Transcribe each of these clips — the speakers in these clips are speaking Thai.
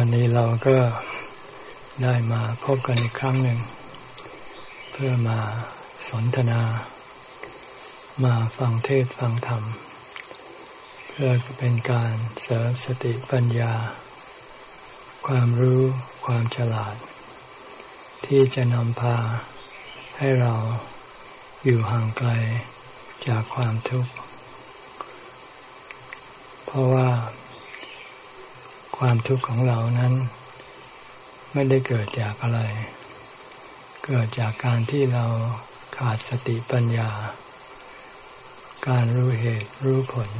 วันนี้เราก็ได้มาพบกันอีกครั้งหนึ่ง เพื่อมาสนทนา มาฟังเทศฟังธรรม เพื่อเป็นการเสริมสติปัญญา ความรู้ความฉลาด ที่จะนำพาให้เราอยู่ห่างไกลจากความทุกข์ เพราะว่า ความทุกข์ของเรานั้น ไม่ได้เกิดจากอะไร เกิดจากการที่เราขาดสติปัญญา การรู้เหตุรู้ผล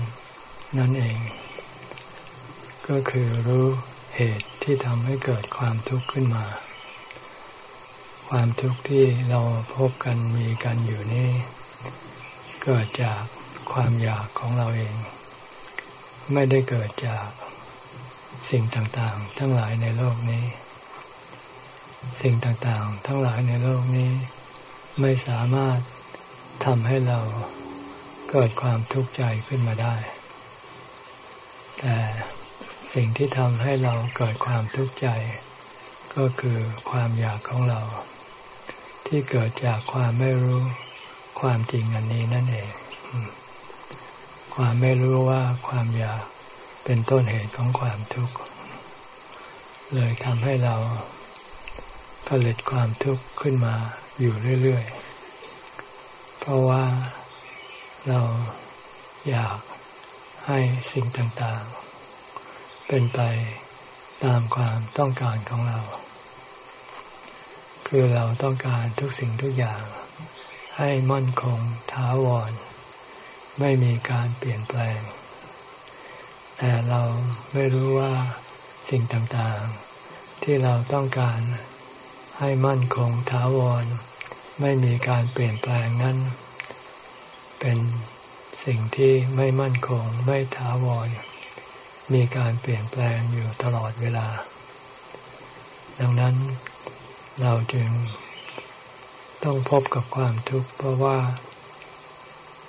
นั่นเอง ก็คือรู้เหตุที่ทำให้เกิดความทุกข์ขึ้นมา ความทุกข์ที่เราพบกันมีกันอยู่นี่ เกิดจากความอยากของเราเอง ไม่ได้เกิดจาก สิ่งต่างๆ ทั้งหลายในโลกนี้ สิ่งต่างๆ ทั้งหลายในโลกนี้ ไม่สามารถทำให้เราเกิดความทุกข์ใจขึ้นมาได้ แต่สิ่งที่ทำให้เราเกิดความทุกข์ใจ ก็คือความอยากของเรา ที่เกิดจากความไม่รู้ความจริงอันนี้นั่นเอง ความไม่รู้ว่าความอยาก เป็นต้นเหตุของความทุกข์ เลยทำให้เราผลิตความทุกข์ขึ้นมาอยู่เรื่อยๆ เพราะว่าเราอยากให้สิ่งต่างๆ เป็นไปตามความต้องการของเรา คือเราต้องการทุกสิ่งทุกอย่าง ให้มั่นคงทาวร ไม่มีการเปลี่ยนแปลง แต่เราไม่รู้ว่าสิ่งต่างๆ ที่เราต้องการให้มั่นคงถาวร ไม่มีการเปลี่ยนแปลงนั้น เป็นสิ่งที่ไม่มั่นคงไม่ถาวร มีการเปลี่ยนแปลงอยู่ตลอดเวลา ดังนั้นเราจึงต้องพบกับความทุกข์เพราะว่า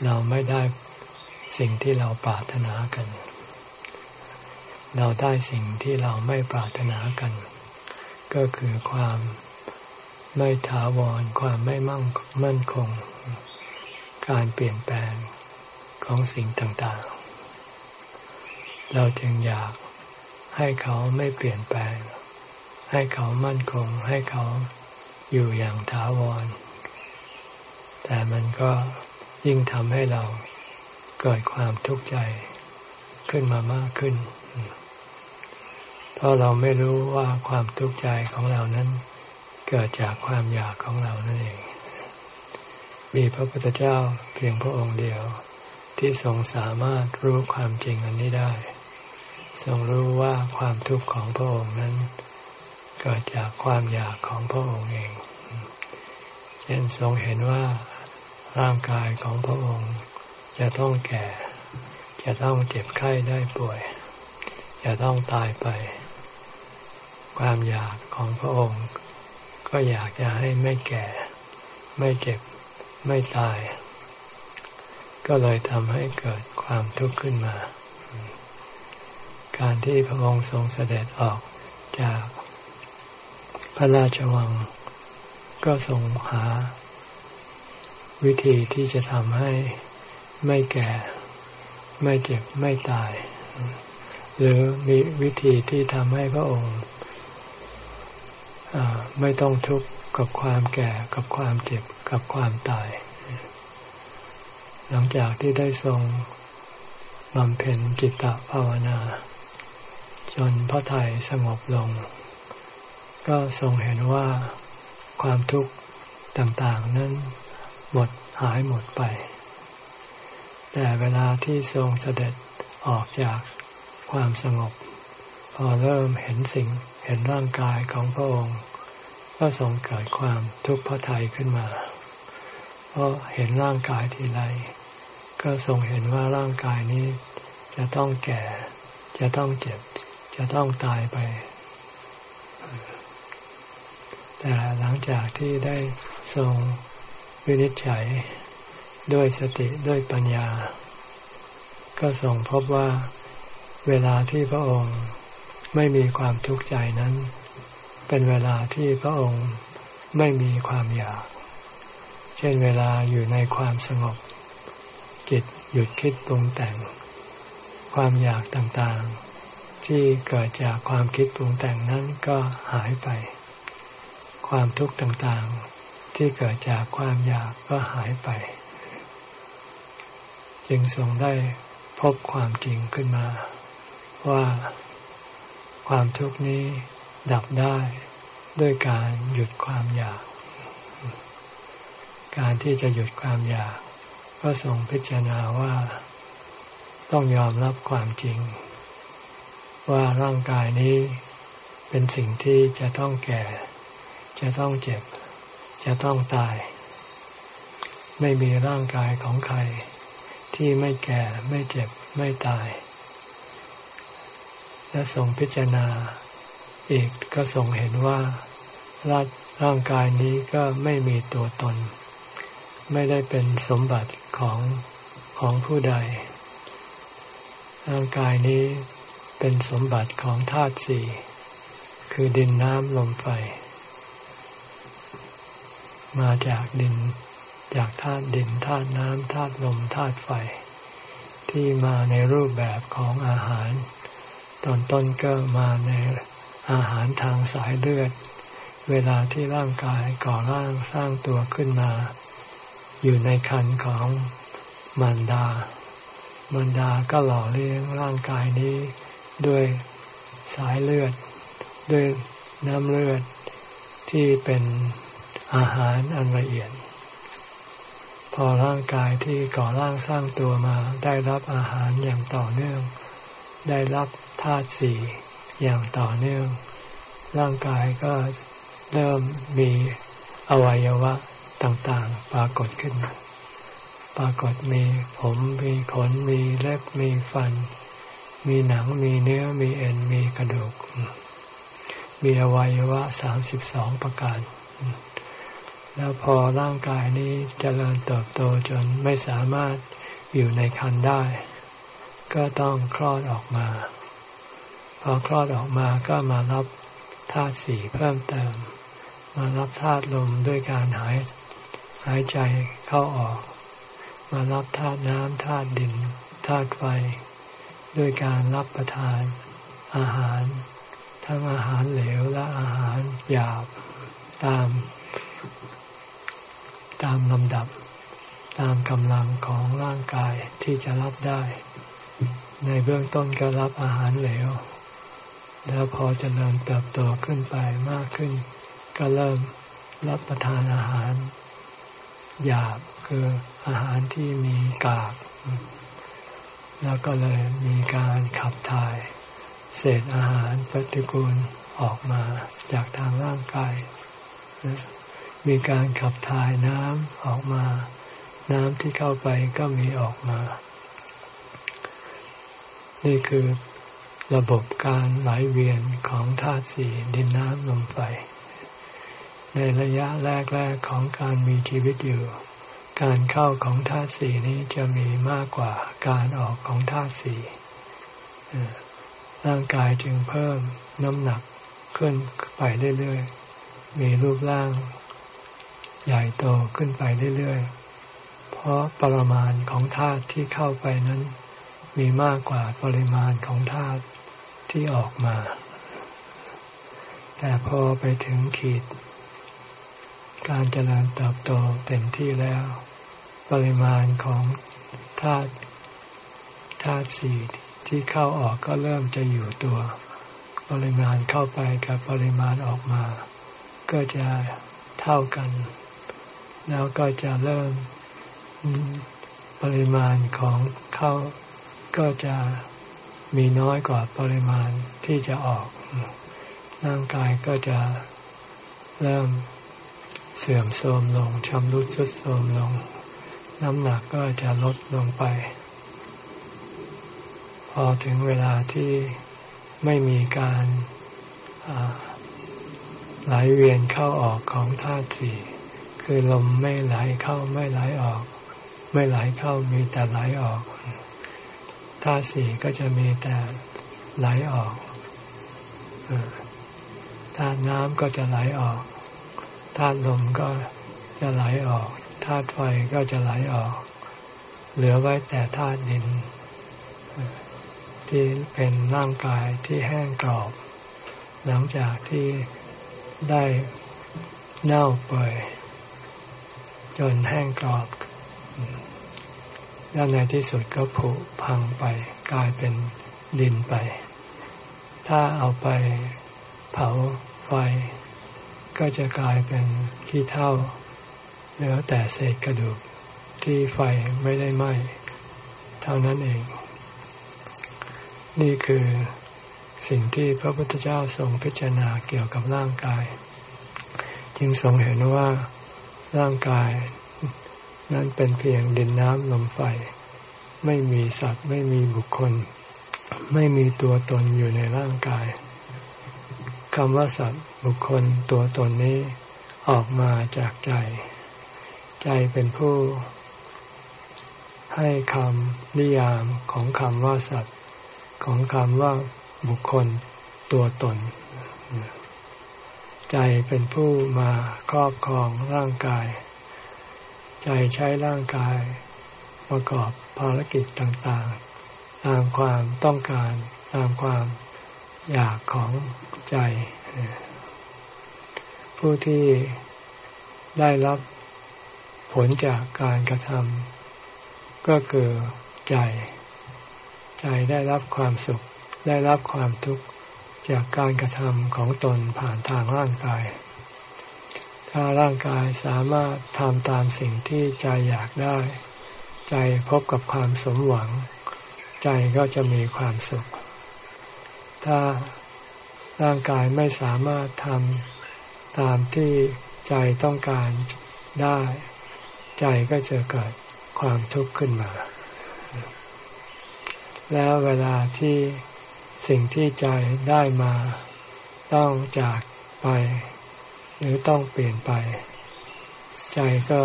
เราไม่ได้สิ่งที่เราปรารถนากัน เราได้สิ่งที่เราไม่ปรารถนากัน ก็คือความไม่ถาวร ความไม่มั่งมั่นคง การเปลี่ยนแปลงของสิ่งต่างๆ เราจึงอยากให้เขาไม่เปลี่ยนแปลง ให้เขามั่นคง ให้เขาอยู่อย่างถาวร แต่มันก็ยิ่งทำให้เราเกิดความทุกข์ใจ ขึ้นมามากขึ้น เพราะเราไม่รู้ว่าความทุกข์ใจของเรานั้น เกิดจากความอยากของเรานั่นเอง มีพระพุทธเจ้าเพียงพระองค์เดียวที่ทรงสามารถรู้ความจริงอันนี้ได้ ทรงรู้ว่าความทุกข์ของพระองค์นั้น เกิดจากความอยากของพระองค์เองเช่นทรงเห็นว่าร่างกายของพระองค์จะต้องแก่ จะต้องเจ็บไข้ได้ป่วย จะต้องตายไป ความอยากของพระองค์ ก็อยากจะให้ไม่แก่ ไม่เจ็บ ไม่ตาย ก็เลยทำให้เกิดความทุกข์ขึ้นมา การที่พระองค์ทรงเสด็จออกจากพระราชวัง ก็ทรงหา วิธีที่จะทำให้ไม่แก่ ไม่เจ็บไม่ตาย หรือมีวิธีที่ทำให้พระองค์ไม่ต้องทุกข์กับความแก่กับความเจ็บกับความตาย หลังจากที่ได้ทรงบำเพ็ญจิตตภาวนา จนพระทัยสงบลง ก็ทรงเห็นว่าความทุกข์ต่างๆ นั้นหมดหายหมดไป แต่เวลาที่ทรงเสด็จออกจากความสงบ พอเริ่มเห็นสิ่งเห็นร่างกายของพระองค์ ก็ทรงเกิดความทุกข์พระทัยขึ้นมา เพราะเห็นร่างกายทีไรก็ทรงเห็นว่าร่างกายนี้ จะต้องแก่ จะต้องเจ็บ จะต้องตายไป แต่หลังจากที่ได้ทรงวินิจฉัย ด้วยสติด้วยปัญญา ก็ทรงพบว่าเวลาที่พระองค์ไม่มีความทุกข์ใจนั้น เป็นเวลาที่พระองค์ไม่มีความอยาก เช่นเวลาอยู่ในความสงบ จิตหยุดคิดปรุงแต่ง ความอยากต่างๆ ที่เกิดจากความคิดปรุงแต่งนั้นก็หายไป ความทุกข์ต่างๆ ที่เกิดจากความอยากก็หายไป จึงทรงได้พบความจริงขึ้นมา ว่าความทุกข์นี้ดับได้ด้วยการหยุดความอยาก การที่จะหยุดความอยาก ก็ทรงพิจารณาว่า ต้องยอมรับความจริง ว่าร่างกายนี้เป็นสิ่งที่จะต้องแก่ จะต้องเจ็บ จะต้องตาย ไม่มีร่างกายของใคร ที่ไม่แก่ไม่เจ็บไม่ตาย และทรงพิจารณา อีกก็ทรงเห็นว่าร่างกายนี้ก็ไม่มีตัวตน ไม่ได้เป็นสมบัติของของผู้ใด ร่างกายนี้เป็นสมบัติของธาตุสี่คือดินน้ำลมไฟ มาจากดิน จากธาตุดินธาตุน้ำธาตุลมธาตุไฟ ที่มาในรูปแบบของอาหาร ตอนต้นก็มาในอาหารทางสายเลือด เวลาที่ร่างกายก่อร่างสร้างตัวขึ้นมา อยู่ในคันของมันดามันดาก็หล่อเลี้ยงร่างกายนี้ด้วยสายเลือด ด้วยน้ำเลือดที่เป็นอาหารอันละเอียด พอร่างกายที่ก่อร่างสร้างตัวมา ได้รับอาหารอย่างต่อเนื่อง ได้รับธาตุสี่อย่างต่อเนื่อง ร่างกายก็เริ่มมีอวัยวะต่างๆ ปรากฏขึ้น ปรากฏมีผมมีขนมีเล็บมีฟัน มีหนังมีเนื้อมีเอ็นมีกระดูก มีอวัยวะสามสิบสองประการ แล้วพอร่างกายนี้จเจริญเติบโตจนไม่สามารถอยู่ในคันได้ ก็ต้องคลอดออกมา พอคลอดออกมาก็มารับธาตุสี่เพิ่มเติม มารับธาตุลมด้วยการหายหายใจเข้าออก มารับธาตุน้ำธาตุดินธาตุไฟ ด้วยการรับประทานอาหาร ทั้งอาหารเหลวและอาหารหยาบตาม ตามลำดับ ตามกำลังของร่างกายที่จะรับได้ ในเบื้องต้นก็รับอาหารเหลว แล้วพอจเจริญเติบโตขึ้นไปมากขึ้น ก็เริ่มรับประทานอาหารหยาบคืออาหารที่มีกาก แล้วก็เลยมีการขับถ่าย เศษอาหารปฏิกูลออกมาจากทางร่างกาย มีการขับถ่ายน้ำออกมา น้ำที่เข้าไปก็มีออกมา นี่คือระบบการไหลเวียนของธาตุสี่ดินน้ำลมไฟ ในระยะแรกๆของการมีชีวิตอยู่ การเข้าของธาตุสี่นี้จะมีมากกว่าการออกของธาตุสี่ร่างกายจึงเพิ่มน้ำหนักขึ้นไปเรื่อยๆ มีรูปร่าง ใหญ่โตขึ้นไปเรื่อยๆ เพราะปรมาณของธาตุที่เข้าไปนั้น มีมากกว่าปริมาณของธาตุที่ออกมา แต่พอไปถึงขีด การเจริญเติบโตเต็มที่แล้ว ปริมาณของธาตุธาตุสี่ที่เข้าออกก็เริ่มจะอยู่ตัว ปริมาณเข้าไปกับปริมาณออกมา ก็จะเท่ากัน แล้วก็จะเริ่มปริมาณของเข้าก็จะมีน้อยกว่าปริมาณที่จะออกร่างกายก็จะเริ่มเสื่อมโทรมลงชำรุดทรุดโทรมลง น้ำหนักก็จะลดลงไป พอถึงเวลาที่ไม่มีการไหลเวียนเข้าออกของธาตุสี่ คือลมไม่ไหลเข้าไม่ไหลออก ไม่ไหลเข้ามีแต่ไหลออกธาตุสี่ก็จะมีแต่ไหลออกธาตุน้ำก็จะไหลออกธาตุลมก็จะไหลออกธาตุไฟก็จะไหลออก เหลือไว้แต่ธาตุดิน ที่เป็นร่างกายที่แห้งกรอบ หลังจากที่ได้เน่าเปื่อย จนแห้งกรอบแล้วในที่สุดก็ผุพังไปกลายเป็นดินไป ถ้าเอาไปเผาไฟ ก็จะกลายเป็นขี้เท่าเหลือแต่เศษกระดูกที่ไฟไม่ได้ไหม้เท่านั้นเอง นี่คือสิ่งที่พระพุทธเจ้าทรงพิจารณาเกี่ยวกับร่างกาย จึงทรงเห็นว่า ร่างกาย นั้นเป็นเพียงดินน้ำลมไฟ ไม่มีสัตว์ไม่มีบุคคล ไม่มีตัวตนอยู่ในร่างกายคำว่าสัตว์บุคคลตัวตนนี้ออกมาจากใจ ใจเป็นผู้ ให้คำนิยามของคำว่าสัตว์ ของคำว่าบุคคลตัวตน ใจเป็นผู้มาครอบครองร่างกาย ใจใช้ร่างกาย ประกอบภารกิจต่างๆ ตามความต้องการตามความอยากของใจ ผู้ที่ได้รับผลจากการกระทำก็คือใจ ใจได้รับความสุข ได้รับความทุกข์ จากการกระทำของตนผ่านทางร่างกาย ถ้าร่างกายสามารถทำตามสิ่งที่ใจอยากได้ ใจพบกับความสมหวัง ใจก็จะมีความสุข ถ้าร่างกายไม่สามารถทำตามที่ใจต้องการได้ ใจก็จะเกิดความทุกข์ขึ้นมา แล้วเวลาที่ สิ่งที่ใจได้มาต้องจากไป หรือต้องเปลี่ยนไป ใจก็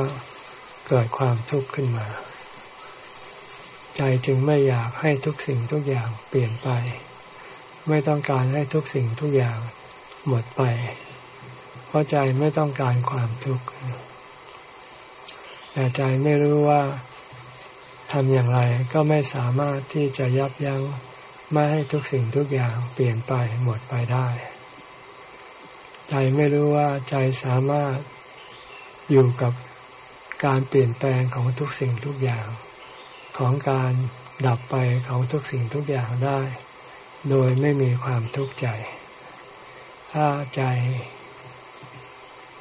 เกิดความทุกข์ขึ้นมา ใจจึงไม่อยากให้ทุกสิ่งทุกอย่างเปลี่ยนไป ไม่ต้องการให้ทุกสิ่งทุกอย่างหมดไป เพราะใจไม่ต้องการความทุกข์แต่ใจไม่รู้ว่าทำอย่างไรก็ไม่สามารถที่จะยับยั้ง ไม่ให้ทุกสิ่งทุกอย่างเปลี่ยนไปหมดไปได้ ใจไม่รู้ว่าใจสามารถอยู่กับการเปลี่ยนแปลงของทุกสิ่งทุกอย่าง ของการดับไปของทุกสิ่งทุกอย่างได้ โดยไม่มีความทุกข์ใจ ถ้าใจ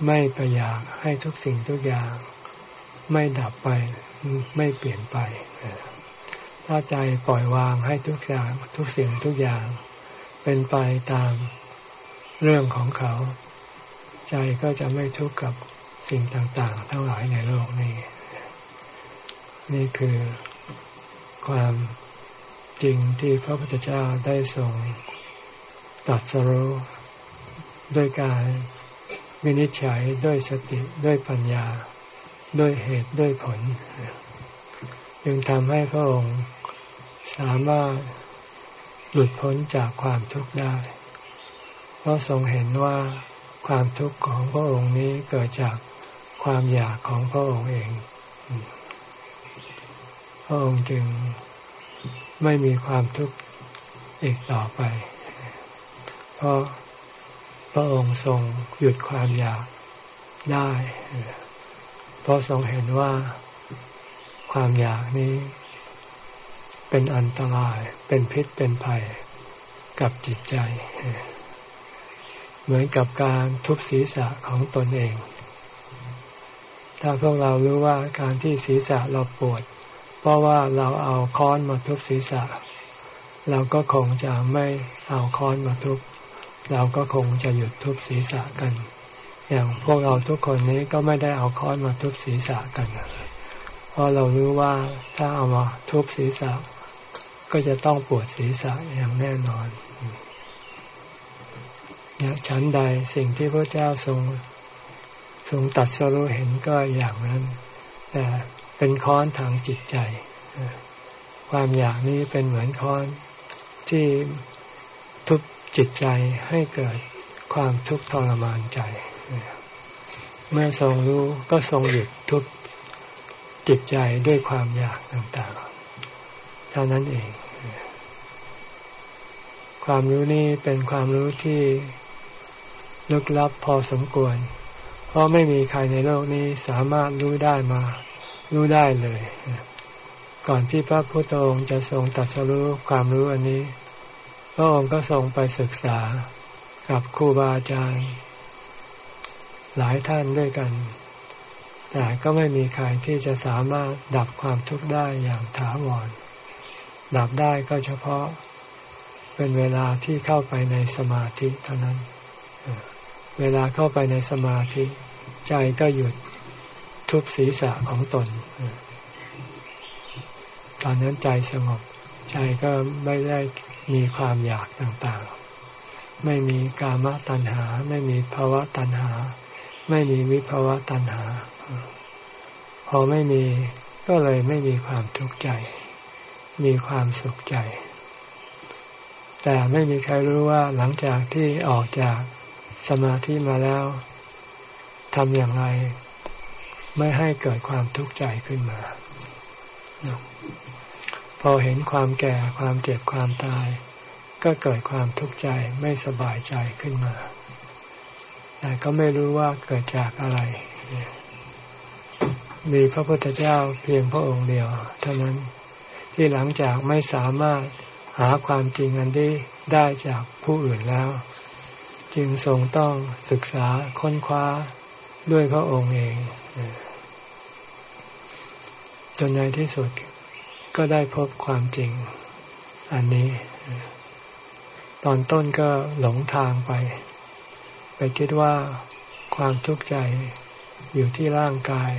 ไม่ไปอยากให้ทุกสิ่งทุกอย่าง ไม่ดับไปไม่เปลี่ยนไป ถ้าใจปล่อยวางให้ทุกอย่างทุกสิ่งทุกอย่าง เป็นไปตามเรื่องของเขา ใจก็จะไม่ทุกข์กับสิ่งต่างๆ ทั้งหลายในโลกนี้ นี่คือความจริงที่พระพุทธเจ้าได้ทรงตัดสรู้ด้วยการวินิจฉัยด้วยสติด้วยปัญญา ด้วยเหตุด้วยผล จึงทำให้พระองค์ สามารถหลุดพ้นจากความทุกข์ได้ เพราะทรงเห็นว่าความทุกข์ของพระองค์นี้เกิดจากความอยากของพระองค์เอง พระองค์จึงไม่มีความทุกข์อีกต่อไป เพราะพระองค์ทรงหยุดความอยากได้ เพราะทรงเห็นว่าความอยากนี้ เป็นอันตราย เป็นพิษเป็นภัยกับจิตใจ เหมือนกับการทุบศีรษะของตนเอง ถ้าพวกเรารู้ว่าการที่ศีรษะเราปวด เพราะว่าเราเอาค้อนมาทุบศีรษะ เราก็คงจะไม่เอาค้อนมาทุบ เราก็คงจะหยุดทุบศีรษะกัน อย่างพวกเราทุกคนนี้ก็ไม่ได้เอาค้อนมาทุบศีรษะกันเพราะเรารู้ว่าถ้าเอามาทุบศีรษะ ก็จะต้องปวดศีรษะอย่างแน่นอนฉันใดสิ่งที่พระเจ้าทรงทรงตัดสรู้เห็นก็อย่างนั้นแต่เป็นค้อนทางจิตใจ ความอยากนี้เป็นเหมือนค้อนที่ทุบจิตใจให้เกิดความทุกข์ทรมานใจ เมื่อทรงรู้ก็ทรงหยุดทุกจิตใจด้วยความอยากต่างๆ เท่านั้นเอง ความรู้นี้เป็นความรู้ที่ลึกลับพอสมควร เพราะไม่มีใครในโลกนี้สามารถรู้ได้มา รู้ได้เลย ก่อนที่พระพุทธองค์จะทรงตัดสรู้ความรู้อันนี้ พระองค์ก็ทรงไปศึกษากับครูบาอาจารย์ หลายท่านด้วยกัน แต่ก็ไม่มีใครที่จะสามารถดับความทุกข์ได้อย่างถาวร ดับได้ก็เฉพาะเป็นเวลาที่เข้าไปในสมาธิเท่านั้น เวลาเข้าไปในสมาธิ ใจก็หยุดทุบศีรษะของตน ตอนนั้นใจสงบ ใจก็ไม่ได้มีความอยากต่างๆ ไม่มีกามตัณหา ไม่มีภาวะตัณหา ไม่มีวิภาวะตัณหา พอไม่มีก็เลยไม่มีความทุกข์ใจ มีความสุขใจ แต่ไม่มีใครรู้ว่าหลังจากที่ออกจากสมาธิมาแล้วทำอย่างไร ไม่ให้เกิดความทุกข์ใจขึ้นมา พอเห็นความแก่ความเจ็บความตาย ก็เกิดความทุกข์ใจไม่สบายใจขึ้นมา แต่ก็ไม่รู้ว่าเกิดจากอะไร มีพระพุทธเจ้าเพียงพระองค์เดียว เท่านั้น ที่หลังจากไม่สามารถหาความจริงอันนี้ได้จากผู้อื่นแล้ว จึงทรงต้องศึกษาค้นคว้าด้วยพระองค์เอง จนในที่สุดก็ได้พบความจริง อันนี้ ตอนต้นก็หลงทางไป ไปคิดว่าความทุกข์ใจอยู่ที่ร่างกาย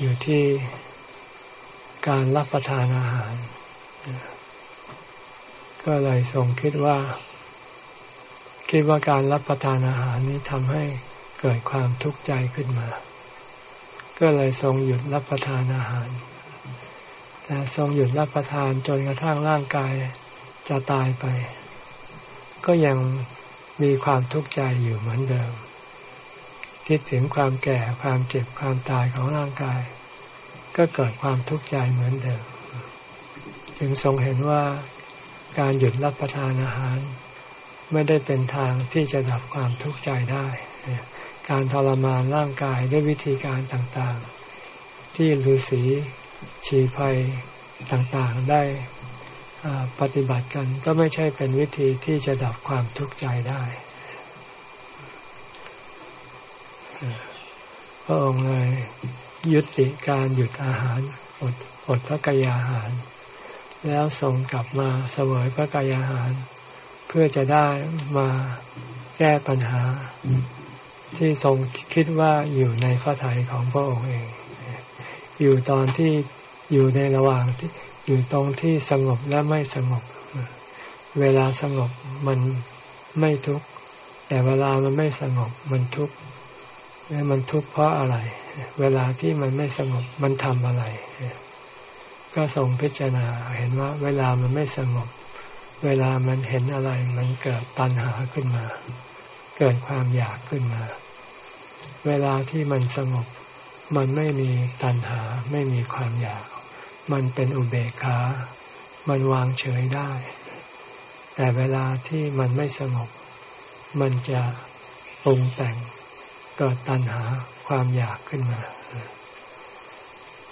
อยู่ที่การรับประทานอาหาร ก็เลยทรงคิดว่า คิดว่าการรับประทานอาหารนี้ทำให้เกิดความทุกข์ใจขึ้นมา ก็เลยทรงหยุดรับประทานอาหารแต่ทรงหยุดรับประทานจนกระทั่งร่างกายจะตายไป ก็ยังมีความทุกข์ใจอยู่เหมือนเดิม คิดถึงความแก่ความเจ็บความตายของร่างกาย ก็เกิดความทุกข์ใจเหมือนเดิม จึงทรงเห็นว่าการหยุดรับประทานอาหาร ไม่ได้เป็นทางที่จะดับความทุกข์ใจได้ การทรมานร่างกายด้วยวิธีการต่างๆ ที่ฤาษีชีภัยต่างๆได้ปฏิบัติกันก็ไม่ใช่เป็นวิธีที่จะดับความทุกข์ใจได้ พระองค์เลยยุติการหยุดอาหารอดอดพระกายอาหาร แล้วส่งกลับมาเสวยพระกายอาหาร เพื่อจะได้มาแก้ปัญหา ที่ทรงคิดว่าอยู่ในพระทัยของพระองค์เอง อยู่ตอนที่อยู่ในระหว่างที่อยู่ตรงที่สงบและไม่สงบ เวลาสงบมันไม่ทุกข์แต่เวลามันไม่สงบมันทุกข์ มันทุกข์เพราะอะไร เวลาที่มันไม่สงบมันทำอะไร ก็ทรงพิจารณาเห็นว่า เวลามันไม่สงบ เวลามันเห็นอะไร มันเกิดตัณหาขึ้นมา เกิดความอยากขึ้นมา เวลาที่มันสงบ มันไม่มีตัณหาไม่มีความอยาก มันเป็นอุเบกขา มันวางเฉยได้ แต่เวลาที่มันไม่สงบ มันจะปรุงแต่ง เกิดตัณหาความอยากขึ้นมา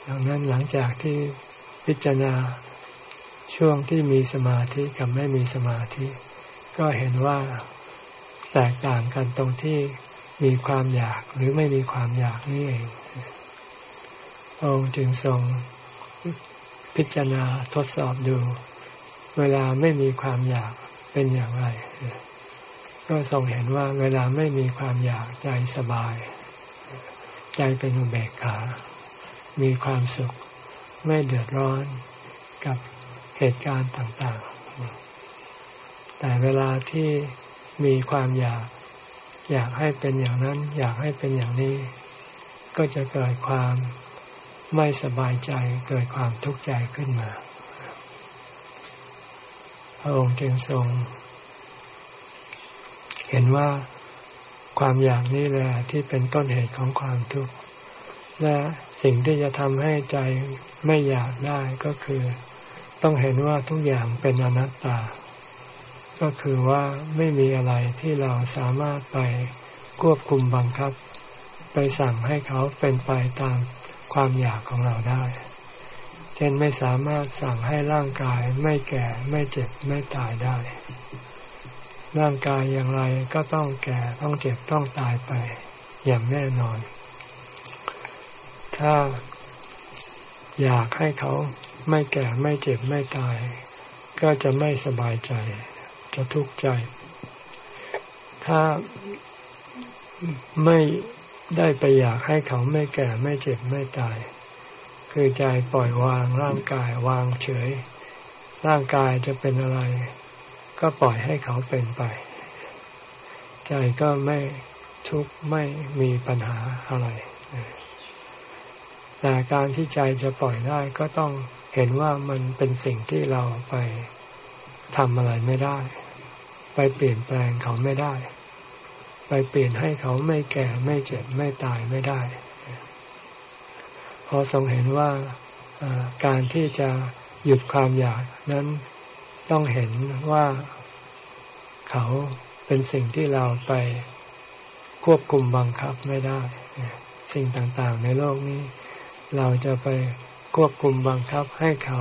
ดังนั้นหลังจากที่พิจารณาช่วงที่มีสมาธิกับไม่มีสมาธิ ก็เห็นว่าแตกต่างกันตรงที่มีความอยากหรือไม่มีความอยากนี่เององค์จึงทรงพิจารณาทดสอบดู เวลาไม่มีความอยากเป็นอย่างไร ก็ทรงเห็นว่าเวลาไม่มีความอยากใจสบาย ใจเป็นอุเบกขา มีความสุข ไม่เดือดร้อนกับเหตุการณ์ต่างๆ แต่เวลาที่มีความอยาก อยากให้เป็นอย่างนั้น อยากให้เป็นอย่างนี้ ก็จะเกิดความไม่สบายใจ เกิดความทุกข์ใจขึ้นมา พระองค์จึงทรง เห็นว่าความอยากนี่แหละที่เป็นต้นเหตุของความทุกข์และสิ่งที่จะทำให้ใจไม่อยากได้ก็คือ ต้องเห็นว่าทุกอย่างเป็นอนัตตา ก็คือว่าไม่มีอะไรที่เราสามารถไปควบคุมบังคับ ไปสั่งให้เขาเป็นไปตามความอยากของเราได้ เช่นไม่สามารถสั่งให้ร่างกายไม่แก่ไม่เจ็บไม่ตายได้ ร่างกายอย่างไรก็ต้องแก่ต้องเจ็บต้องตายไปอย่างแน่นอน ถ้าอยากให้เขาไม่แก่ไม่เจ็บไม่ตาย ก็จะไม่สบายใจ จะทุกข์ใจ ถ้าไม่ได้ไปอยากให้เขาไม่แก่ไม่เจ็บไม่ตาย คือใจปล่อยวางร่างกายวางเฉย ร่างกายจะเป็นอะไร ก็ปล่อยให้เขาเป็นไป ใจก็ไม่ทุกข์ไม่มีปัญหาอะไร แต่การที่ใจจะปล่อยได้ก็ต้องเห็นว่ามันเป็นสิ่งที่เราไปทำอะไรไม่ได้ ไปเปลี่ยนแปลงเขาไม่ได้ ไปเปลี่ยนให้เขาไม่แก่ไม่เจ็บไม่ตายไม่ได้ พอทรงเห็นว่าการที่จะหยุดความอยากนั้น ต้องเห็นว่าเขาเป็นสิ่งที่เราไปควบคุมบังคับไม่ได้ สิ่งต่างๆ ในโลกนี้ เราจะไปควบคุมบังคับให้เขา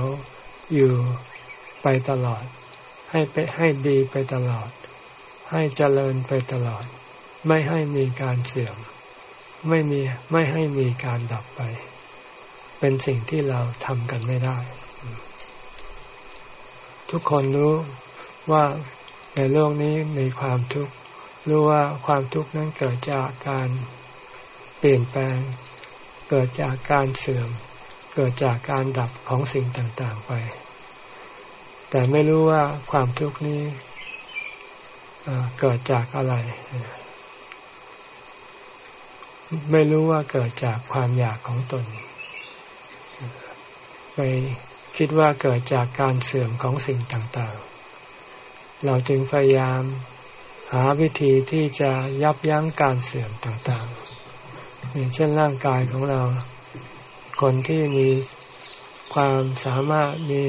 อยู่ไปตลอด ให้ไปให้ดีไปตลอด ให้เจริญไปตลอด ไม่ให้มีการเสื่อม ไม่มีไม่ให้มีการดับไป เป็นสิ่งที่เราทำกันไม่ได้ ทุกคนรู้ว่าในโลกนี้มีความทุกข์รู้ว่าความทุกข์นั้นเกิดจากการเปลี่ยนแปลง เกิดจากการเสื่อม เกิดจากการดับของสิ่งต่างๆไป แต่ไม่รู้ว่าความทุกข์นี้เกิดจากอะไร ไม่รู้ว่าเกิดจากความอยากของตน ไป คิดว่าเกิดจากการเสื่อมของสิ่งต่างๆ เราจึงพยายามหาวิธีที่จะยับยั้งการเสื่อมต่างๆอย่างเช่นร่างกายของเรา คนที่มีความสามารถมี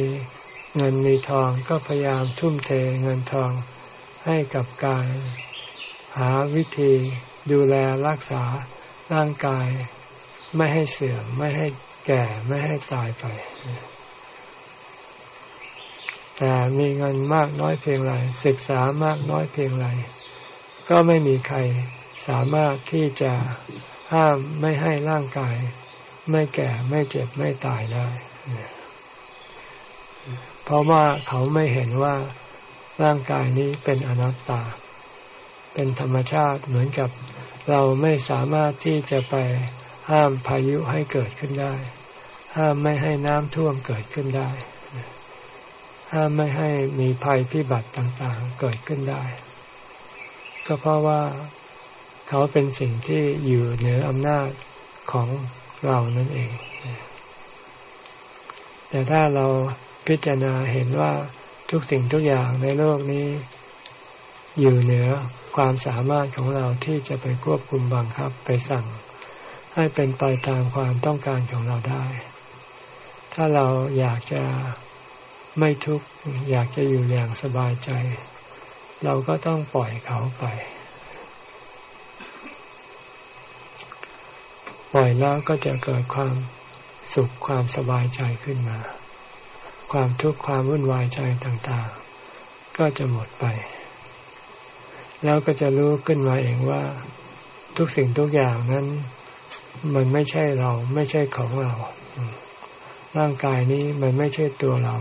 เงินมีทองก็พยายามทุ่มเทเงินทองให้กับการหาวิธีดูแลรักษาร่างกาย ไม่ให้เสื่อมไม่ให้แก่ไม่ให้ตายไป แต่มีเงินมากน้อยเพียงไรศึกษามากน้อยเพียงไรก็ไม่มีใครสามารถที่จะห้ามไม่ให้ร่างกาย ไม่แก่ไม่เจ็บไม่ตายได้ เพราะว่าเขาไม่เห็นว่าร่างกายนี้เป็นอนัตตา เป็นธรรมชาติเหมือนกับเราไม่สามารถที่จะไปห้ามพายุให้เกิดขึ้นได้ ห้ามไม่ให้น้ำท่วมเกิดขึ้นได้ ห้ามไม่ให้มีภัยพิบัติต่างๆเกิดขึ้นได้ ก็เพราะว่าเขาเป็นสิ่งที่อยู่เหนืออำนาจของเรานั่นเอง แต่ถ้าเราพิจารณาเห็นว่าทุกสิ่งทุกอย่างในโลกนี้ อยู่เหนือความสามารถของเราที่จะไปควบคุมบังคับไปสั่ง ให้เป็นไปตามความต้องการของเราได้ ถ้าเราอยากจะ ไม่ทุกข์อยากจะอยู่อย่างสบายใจ เราก็ต้องปล่อยเขาไป ปล่อยแล้วก็จะเกิดความสุขความสบายใจขึ้นมา ความทุกข์ความวุ่นวายใจต่างๆ ก็จะหมดไป แล้วก็จะรู้ขึ้นมาเองว่า ทุกสิ่งทุกอย่างนั้น มันไม่ใช่เราไม่ใช่ของเรา ร่างกายนี้มันไม่ใช่ตัวเรา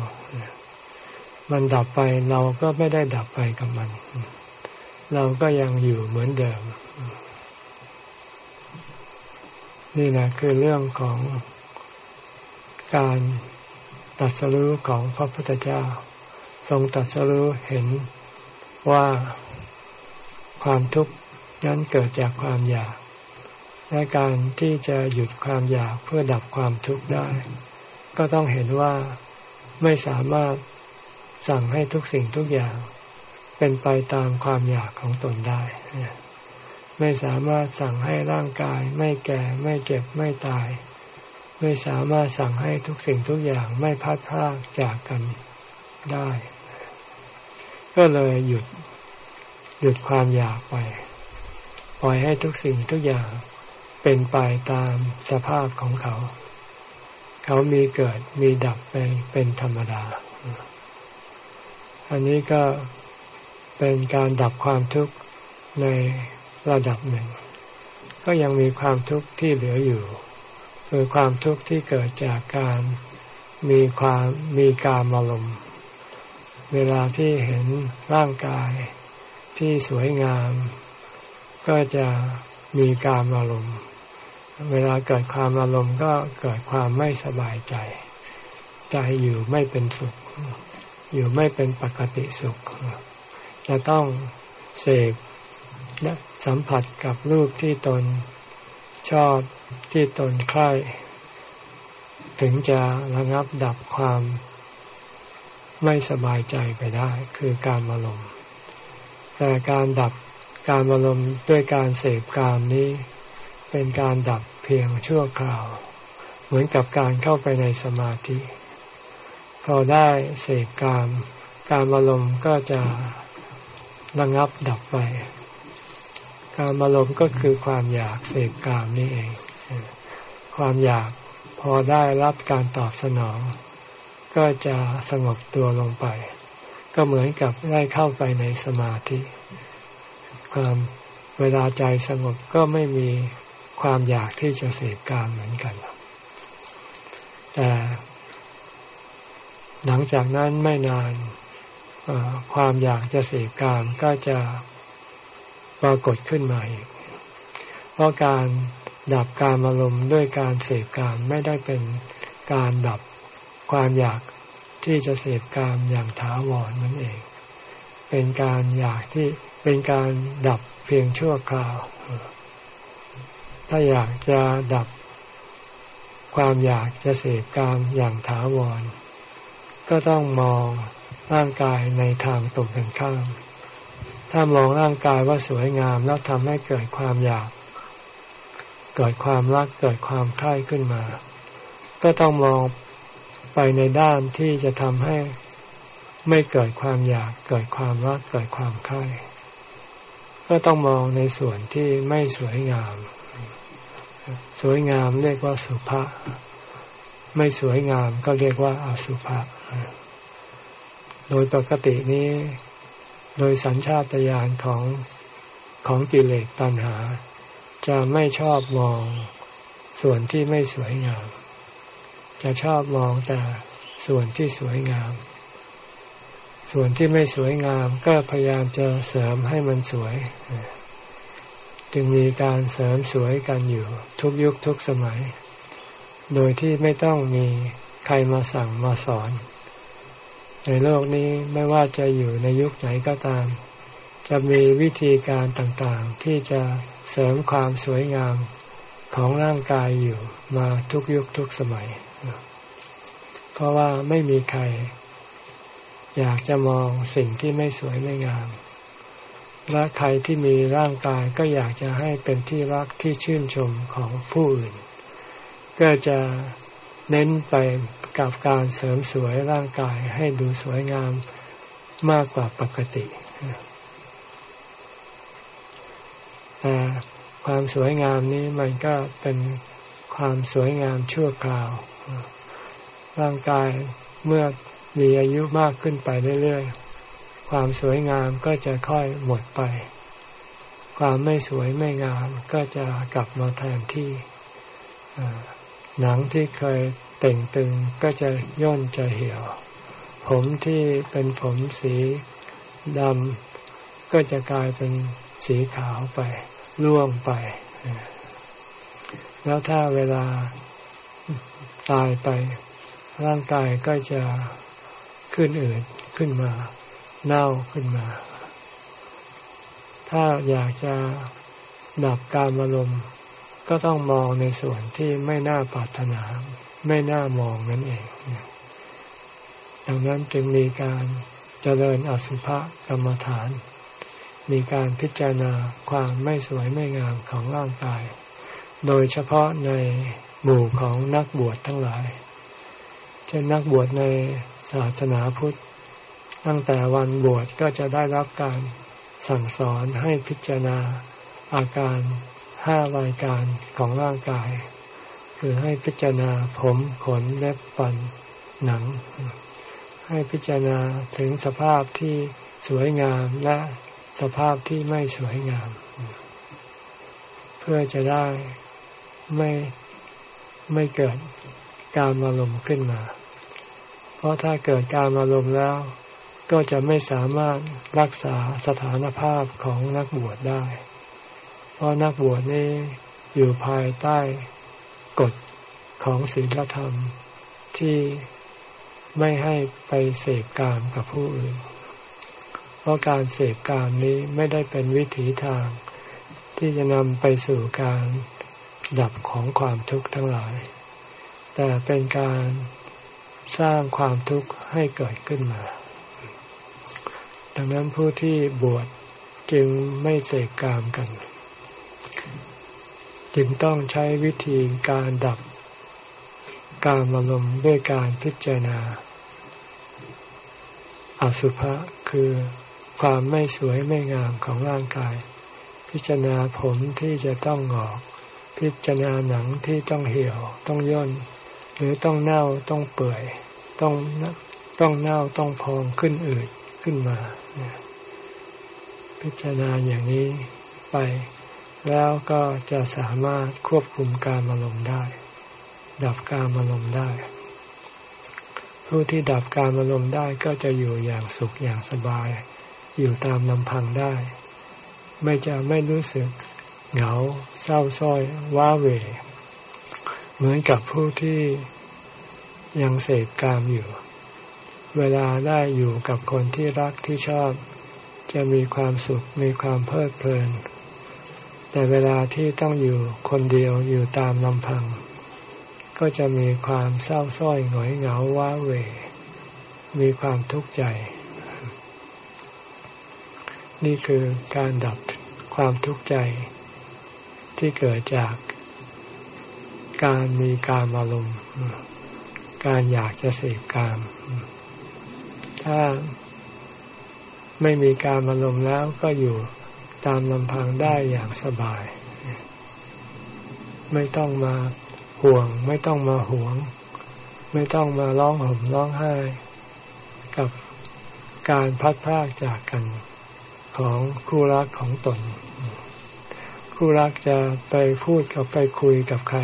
มันดับไปเราก็ไม่ได้ดับไปกับมัน เราก็ยังอยู่เหมือนเดิม นี่แหละคือเรื่องของการตัดสรู้ของพระพุทธเจ้า ทรงตัดสรู้เห็นว่าความทุกข์นั้นเกิดจากความอยาก และการที่จะหยุดความอยากเพื่อดับความทุกข์ได้ ก็ต้องเห็นว่าไม่สามารถสั่งให้ทุกสิ่งทุกอย่าง เป็นไปตามความอยากของตนได้ ไม่สามารถสั่งให้ร่างกาย ไม่แก่ไม่เจ็บไม่ตาย ไม่สามารถสั่งให้ทุกสิ่งทุกอย่างไม่พัดพรากจากกันได้ ก็เลยหยุดหยุดความอยากไป ปล่อยให้ทุกสิ่งทุกอย่างเป็นไปตามสภาพของเขา เขามีเกิดมีดับไปเป็นธรรมดา อันนี้ก็เป็นการดับความทุกข์ในระดับหนึ่ง ก็ยังมีความทุกข์ที่เหลืออยู่ คือความทุกข์ที่เกิดจากการมีความมีการอารมณ์เวลาที่เห็นร่างกายที่สวยงาม ก็จะมีการอารมณ์ เวลาเกิดความอารมณ์ก็เกิดความไม่สบายใจ ใจอยู่ไม่เป็นสุข อยู่ไม่เป็นปกติสุข จะต้องเสกสัมผัสกับรูปที่ตนชอบที่ตนใคร่ถึงจะระงับดับความไม่สบายใจไปได้ คือการอารมณ์แต่การดับการอารมณ์ด้วยการเสพกามนี้ เป็นการดับเพียงชั่วคราว เหมือนกับการเข้าไปในสมาธิ พอได้เสพกามการอารมณ์ก็จะระงับดับไป การอารมณ์ก็คือความอยากเสพกามนี่เอง ความอยากพอได้รับการตอบสนอง ก็จะสงบตัวลงไป ก็เหมือนกับได้เข้าไปในสมาธิ ความเวลาใจสงบก็ไม่มี ความอยากที่จะเสพกามเหมือนกัน แต่หลังจากนั้นไม่นานความอยากจะเสพกามก็จะปรากฏขึ้นมาอีก เพราะการดับการอารมณ์ด้วยการเสพกามไม่ได้เป็นการดับความอยากที่จะเสพกามอย่างถาวรนั่นเอง เป็นการอยากที่เป็นการดับเพียงชั่วคราว ถ้าอยากจะดับความอยากจะเสพกามอย่างถาวร ก็ต้องมองร่างกายในทางตรงกันข้าม ถ้ามองร่างกายว่าสวยงามแล้วทำให้เกิดความอยาก เกิดความรักเกิดความใคร่ขึ้นมา ก็ต้องมองไปในด้านที่จะทำให้ไม่เกิดความอยาก เกิดความรักเกิดความใคร่ก็ต้องมองในส่วนที่ไม่สวยงาม สวยงามเรียกว่าสุภาษไม่สวยงามก็เรียกว่าอาสุภะโดยปกตินี้ โดยสัญชาตญาณของของกิเลสตัณหา จะไม่ชอบมองส่วนที่ไม่สวยงาม จะชอบมองแต่ส่วนที่สวยงาม ส่วนที่ไม่สวยงามก็พยายามจะเสริมให้มันสวย จึงมีการเสริมสวยกันอยู่ทุกยุคทุกสมัย โดยที่ไม่ต้องมีใครมาสั่งมาสอน ในโลกนี้ไม่ว่าจะอยู่ในยุคไหนก็ตาม จะมีวิธีการต่างๆ ที่จะเสริมความสวยงามของร่างกายอยู่มาทุกยุคทุกสมัย เพราะว่าไม่มีใคร อยากจะมองสิ่งที่ไม่สวยไม่งาม และใครที่มีร่างกายก็อยากจะให้เป็นที่รักที่ชื่นชมของผู้อื่น ก็จะเน้นไปกับการเสริมสวยร่างกายให้ดูสวยงามมากกว่าปกติแต่ความสวยงามนี้มันก็เป็นความสวยงามชั่วคราว ร่างกายเมื่อมีอายุมากขึ้นไปเรื่อยๆ ความสวยงามก็จะค่อยหมดไป ความไม่สวยไม่งามก็จะกลับมาแทนที่หนังที่เคยเต่งตึงก็จะย่นจะเหี่ยว ผมที่เป็นผมสีดำก็จะกลายเป็นสีขาวไป ร่วงไป แล้วถ้าเวลาตายไป ร่างกายก็จะขึ้นอืดขึ้นมา เน่าขึ้นมา ถ้าอยากจะดับการอารมณ์ก็ต้องมองในส่วนที่ไม่น่าปรารถนา ไม่น่ามองนั่นเอง ดังนั้นจึงมีการเจริญอสุภกรรมฐาน มีการพิจารณาความไม่สวยไม่งามของร่างกาย โดยเฉพาะในหมู่ของนักบวชทั้งหลาย เช่นนักบวชในศาสนาพุทธ ตั้งแต่วันบวชก็จะได้รับการสั่งสอนให้พิจารณาอาการห้ารายการของร่างกาย คือให้พิจารณาผมขนเล็บฟันหนัง ให้พิจารณาถึงสภาพที่สวยงามและสภาพที่ไม่สวยงาม เพื่อจะได้ไม่ไม่เกิดการอารมณ์ขึ้นมา เพราะถ้าเกิดการอารมณ์แล้ว ก็จะไม่สามารถรักษาสถานภาพของนักบวชได้ เพราะนักบวชนี้อยู่ภายใต้กฎของศีลธรรมที่ไม่ให้ไปเสพกามกับผู้อื่น เพราะการเสพกามนี้ไม่ได้เป็นวิถีทาง ที่จะนำไปสู่การดับของความทุกข์ทั้งหลาย แต่เป็นการสร้างความทุกข์ให้เกิดขึ้นมา ดังนั้นผู้ที่บวชจึงไม่เสกกามกัน จึงต้องใช้วิธีการดับการอารมณ์ด้วยการพิจารณา อสุภะคือความไม่สวยไม่งามของร่างกาย พิจารณาผมที่จะต้องหงอก พิจารณาหนังที่ต้องเหี่ยวต้องย่น หรือต้องเน่าต้องเปื่อย ต้องต้องเน่าต้องพองขึ้นอืด ขึ้นมา พิจารณาอย่างนี้ไปแล้วก็จะสามารถควบคุมการอารมณ์ได้ ดับการอารมณ์ได้ ผู้ที่ดับการอารมณ์ได้ก็จะอยู่อย่างสุขอย่างสบาย อยู่ตามลำพังได้ ไม่จะไม่รู้สึกเหงาเศร้าส้อยว้าเหวเหมือนกับผู้ที่ยังเสพกามอยู่ เวลาได้อยู่กับคนที่รักที่ชอบ จะมีความสุขมีความเพลิดเพลิน แต่เวลาที่ต้องอยู่คนเดียวอยู่ตามลำพัง ก็จะมีความเศร้าส้อยหงอยเหงาว้าเหวมีความทุกข์ใจ นี่คือการดับความทุกข์ใจ ที่เกิดจาก การมีการอารมณ์การอยากจะเสพกาม ถ้าไม่มีการอารมณ์แล้วก็อยู่ตามลำพังได้อย่างสบาย ไม่ต้องมาห่วง ไม่ต้องมาหวง ไม่ต้องมาร้องห่มร้องไห้ กับการพัดพากจากกันของคู่รักของตน คู่รักจะไปพูดกับไปคุยกับใคร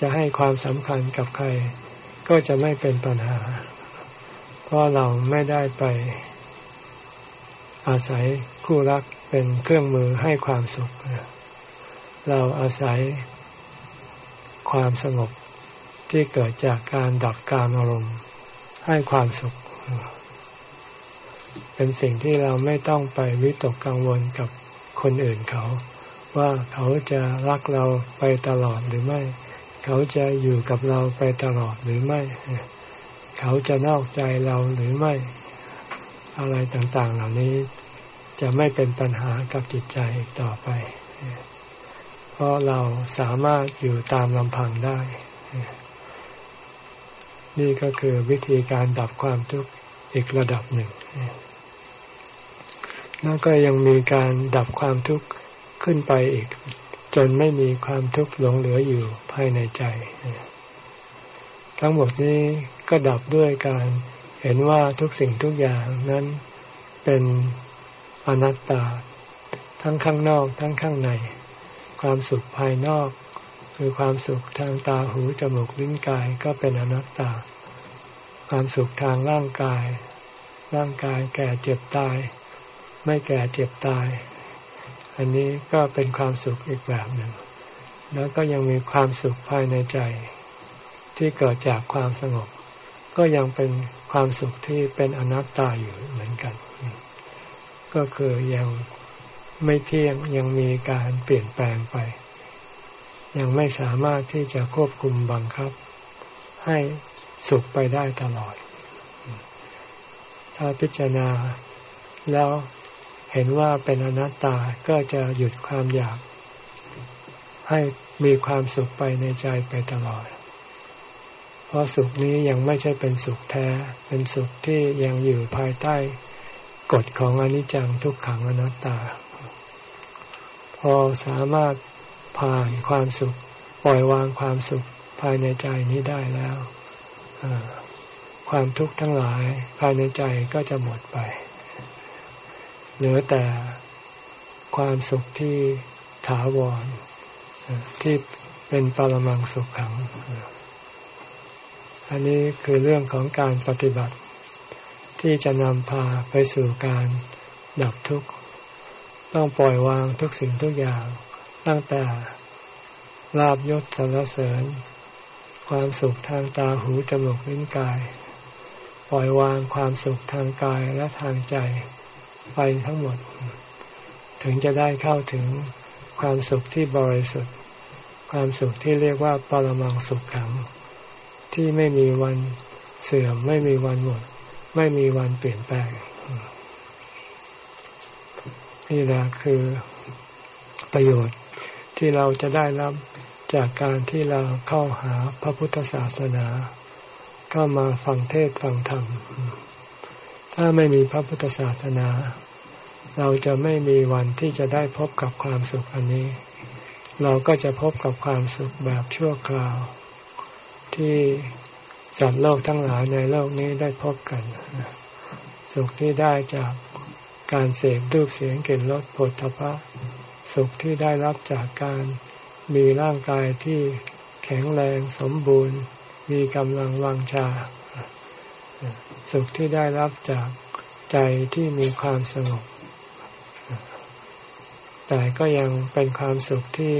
จะให้ความสำคัญกับใคร ก็จะไม่เป็นปัญหา ราะเราไม่ได้ไป อาศัยคู่รักเป็นเครื่องมือให้ความสุข เราอาศัยความสงบที่เกิดจากการดับการอารมณ์ให้ความสุข เป็นสิ่งที่เราไม่ต้องไปวิตกกังวลกับคนอื่นเขา ว่าเขาจะรักเราไปตลอดหรือไม่ เขาจะอยู่กับเราไปตลอดหรือไม่ เขาจะนอกใจเราหรือไม่อะไรต่าง ๆ เหล่านี้จะไม่เป็นปัญหากับจิตใจอีกต่อไป เพราะเราสามารถอยู่ตามลำพังได้ นี่ก็คือวิธีการดับความทุกข์อีกระดับหนึ่ง แล้วก็ยังมีการดับความทุกข์ขึ้นไปอีก จนไม่มีความทุกข์หลงเหลืออยู่ภายในใจ ทั้งหมดนี้ก็ดับด้วยการเห็นว่าทุกสิ่งทุกอย่างนั้นเป็นอนัตตา ทั้งข้างนอก ทั้งข้างใน ความสุขภายนอก คือความสุขทางตาหูจมูกลิ้นกายก็เป็นอนัตตา ความสุขทางร่างกาย ร่างกายแก่เจ็บตาย ไม่แก่เจ็บตาย อันนี้ก็เป็นความสุขอีกแบบหนึ่ง แล้วก็ยังมีความสุขภายในใจ ที่เกิดจากความสงบ ก็ยังเป็นความสุขที่เป็นอนัตตาอยู่เหมือนกัน ก็คือยังไม่เที่ยงยังมีการเปลี่ยนแปลงไป ยังไม่สามารถที่จะควบคุมบังคับ ให้สุขไปได้ตลอด ถ้าพิจารณาแล้วเห็นว่าเป็นอนัตตาก็จะหยุดความอยาก ให้มีความสุขไปในใจไปตลอด เพราะสุขนี้ยังไม่ใช่เป็นสุขแท้ เป็นสุขที่ยังอยู่ภายใต้กฎของอนิจจังทุกขังอนัตตา พอสามารถผ่านความสุข ปล่อยวางความสุขภายในใจนี้ได้แล้วความทุกข์ทั้งหลายภายในใจก็จะหมดไป เหลือแต่ความสุขที่ถาวรที่เป็นปรมังสุขขัง อันนี้คือเรื่องของการปฏิบัติ ที่จะนำพาไปสู่การดับทุกข์ ต้องปล่อยวางทุกสิ่งทุกอย่าง ตั้งแต่ลาบยศสรรเสริญ ความสุขทางตาหูจมูกลิ้นกาย ปล่อยวางความสุขทางกายและทางใจไปทั้งหมด ถึงจะได้เข้าถึงความสุขที่บริสุทธิ์ ความสุขที่เรียกว่าปรมังสุขขัง ที่ไม่มีวันเสื่อม ไม่มีวันหมด ไม่มีวันเปลี่ยนแปลง นี่แหละคือประโยชน์ที่เราจะได้รับจากการที่เราเข้าหาพระพุทธศาสนา เข้ามาฟังเทศฟังธรรม ถ้าไม่มีพระพุทธศาสนา เราจะไม่มีวันที่จะได้พบกับความสุขอันนี้ เราก็จะพบกับความสุขแบบชั่วคราว ที่สัตว์โลกทั้งหลายในโลกนี้ได้พบกัน สุขที่ได้จากการเสพรูปเสียงกลิ่นรสผลทพะ สุขที่ได้รับจากการมีร่างกายที่แข็งแรงสมบูรณ์ มีกำลังวังชา สุขที่ได้รับจากใจที่มีความสงบแต่ก็ยังเป็นความสุขที่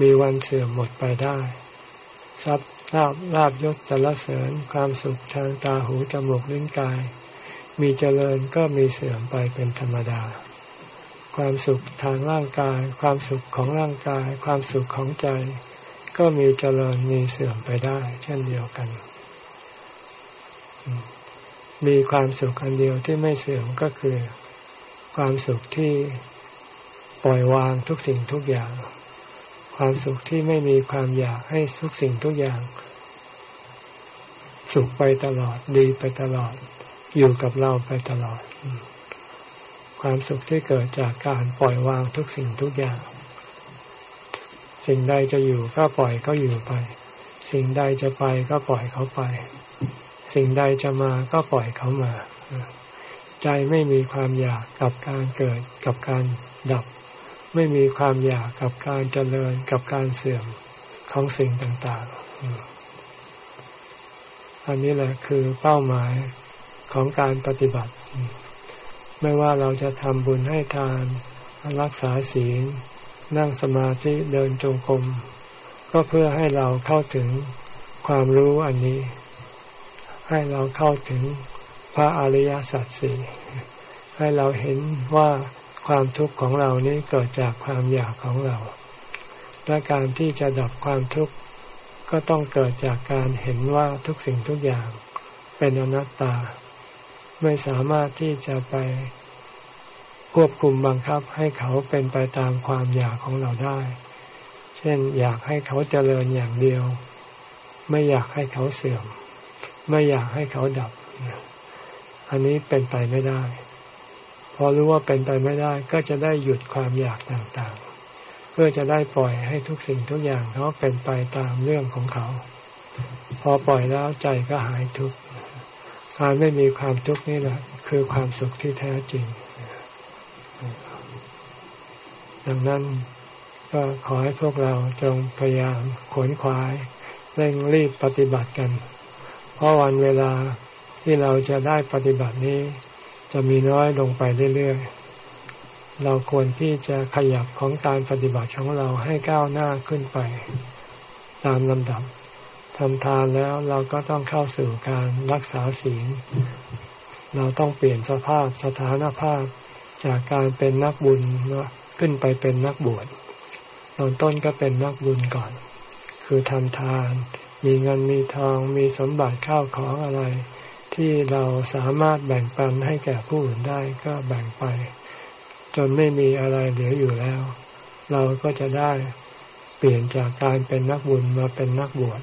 มีวันเสื่อมหมดไปได้ ทรัพย์ลาบลาบยศสรรเสริญความสุขทางตาหูจมูกลิ้นกาย มีเจริญก็มีเสื่อมไปเป็นธรรมดา ความสุขทางร่างกาย ความสุขของร่างกาย ความสุขของใจ ก็มีเจริญมีเสื่อมไปได้ เช่นเดียวกัน มีความสุขอันเดียวที่ไม่เสื่อมก็คือ ความสุขที่ปล่อยวางทุกสิ่งทุกอย่าง ความสุขที่ไม่มีความอยากให้ทุกสิ่งทุกอย่าง สุขไปตลอดดีไปตลอด อยู่กับเราไปตลอด ความสุขที่เกิดจากการปล่อยวางทุกสิ่งทุกอย่าง สิ่งใดจะอยู่ก็ปล่อยเขาอยู่ไป สิ่งใดจะไปก็ปล่อยเขาไป สิ่งใดจะมาก็ปล่อยเขามา ใจไม่มีความอยากกับการเกิดกับการดับ ไม่มีความอยากกับการเจริญกับการเสื่อมของสิ่งต่างๆ อันนี้แหละคือเป้าหมายของการปฏิบัติ ไม่ว่าเราจะทำบุญให้ทาน รักษาศีล นั่งสมาธิเดินจงกรมก็เพื่อให้เราเข้าถึงความรู้อันนี้ ให้เราเข้าถึงพระอริยสัจสี่ให้เราเห็นว่า ความทุกข์ของเรานี้เกิดจากความอยากของเรา และการที่จะดับความทุกข์ก็ต้องเกิดจากการเห็นว่าทุกสิ่งทุกอย่างเป็นอนัตตา ไม่สามารถที่จะไปควบคุมบังคับให้เขาเป็นไปตามความอยากของเราได้ เช่น อยากให้เขาเจริญอย่างเดียว ไม่อยากให้เขาเสื่อม ไม่อยากให้เขาดับ อันนี้เป็นไปไม่ได้ พอรู้ว่าเป็นไปไม่ได้ก็จะได้หยุดความอยากต่างๆ เพื่อจะได้ปล่อยให้ทุกสิ่งทุกอย่างเขาเป็นไปตามเรื่องของเขา พอปล่อยแล้วใจก็หายทุกข์การไม่มีความทุกข์นี่แหละ คือความสุขที่แท้จริง ดังนั้นก็ขอให้พวกเราจงพยายามขวนขวายเร่งรีบปฏิบัติกัน เพราะวันเวลาที่เราจะได้ปฏิบัตินี้ จะมีน้อยลงไปเรื่อยๆ เราควรที่จะขยับของการปฏิบัติของเราให้ก้าวหน้าขึ้นไป ตามลำดับทำทานแล้วเราก็ต้องเข้าสู่การรักษาศีล เราต้องเปลี่ยนสภาพสถานภาพจากการเป็นนักบุญขึ้นไปเป็นนักบวชตอนต้นก็เป็นนักบุญก่อน คือทำทาน มีเงินมีทองมีสมบัติข้าวของอะไร ที่เราสามารถแบ่งปันให้แก่ผู้อื่นได้ก็แบ่งไป จนไม่มีอะไรเหลืออยู่แล้ว เราก็จะได้เปลี่ยนจากการเป็นนักบุญมาเป็นนักบวช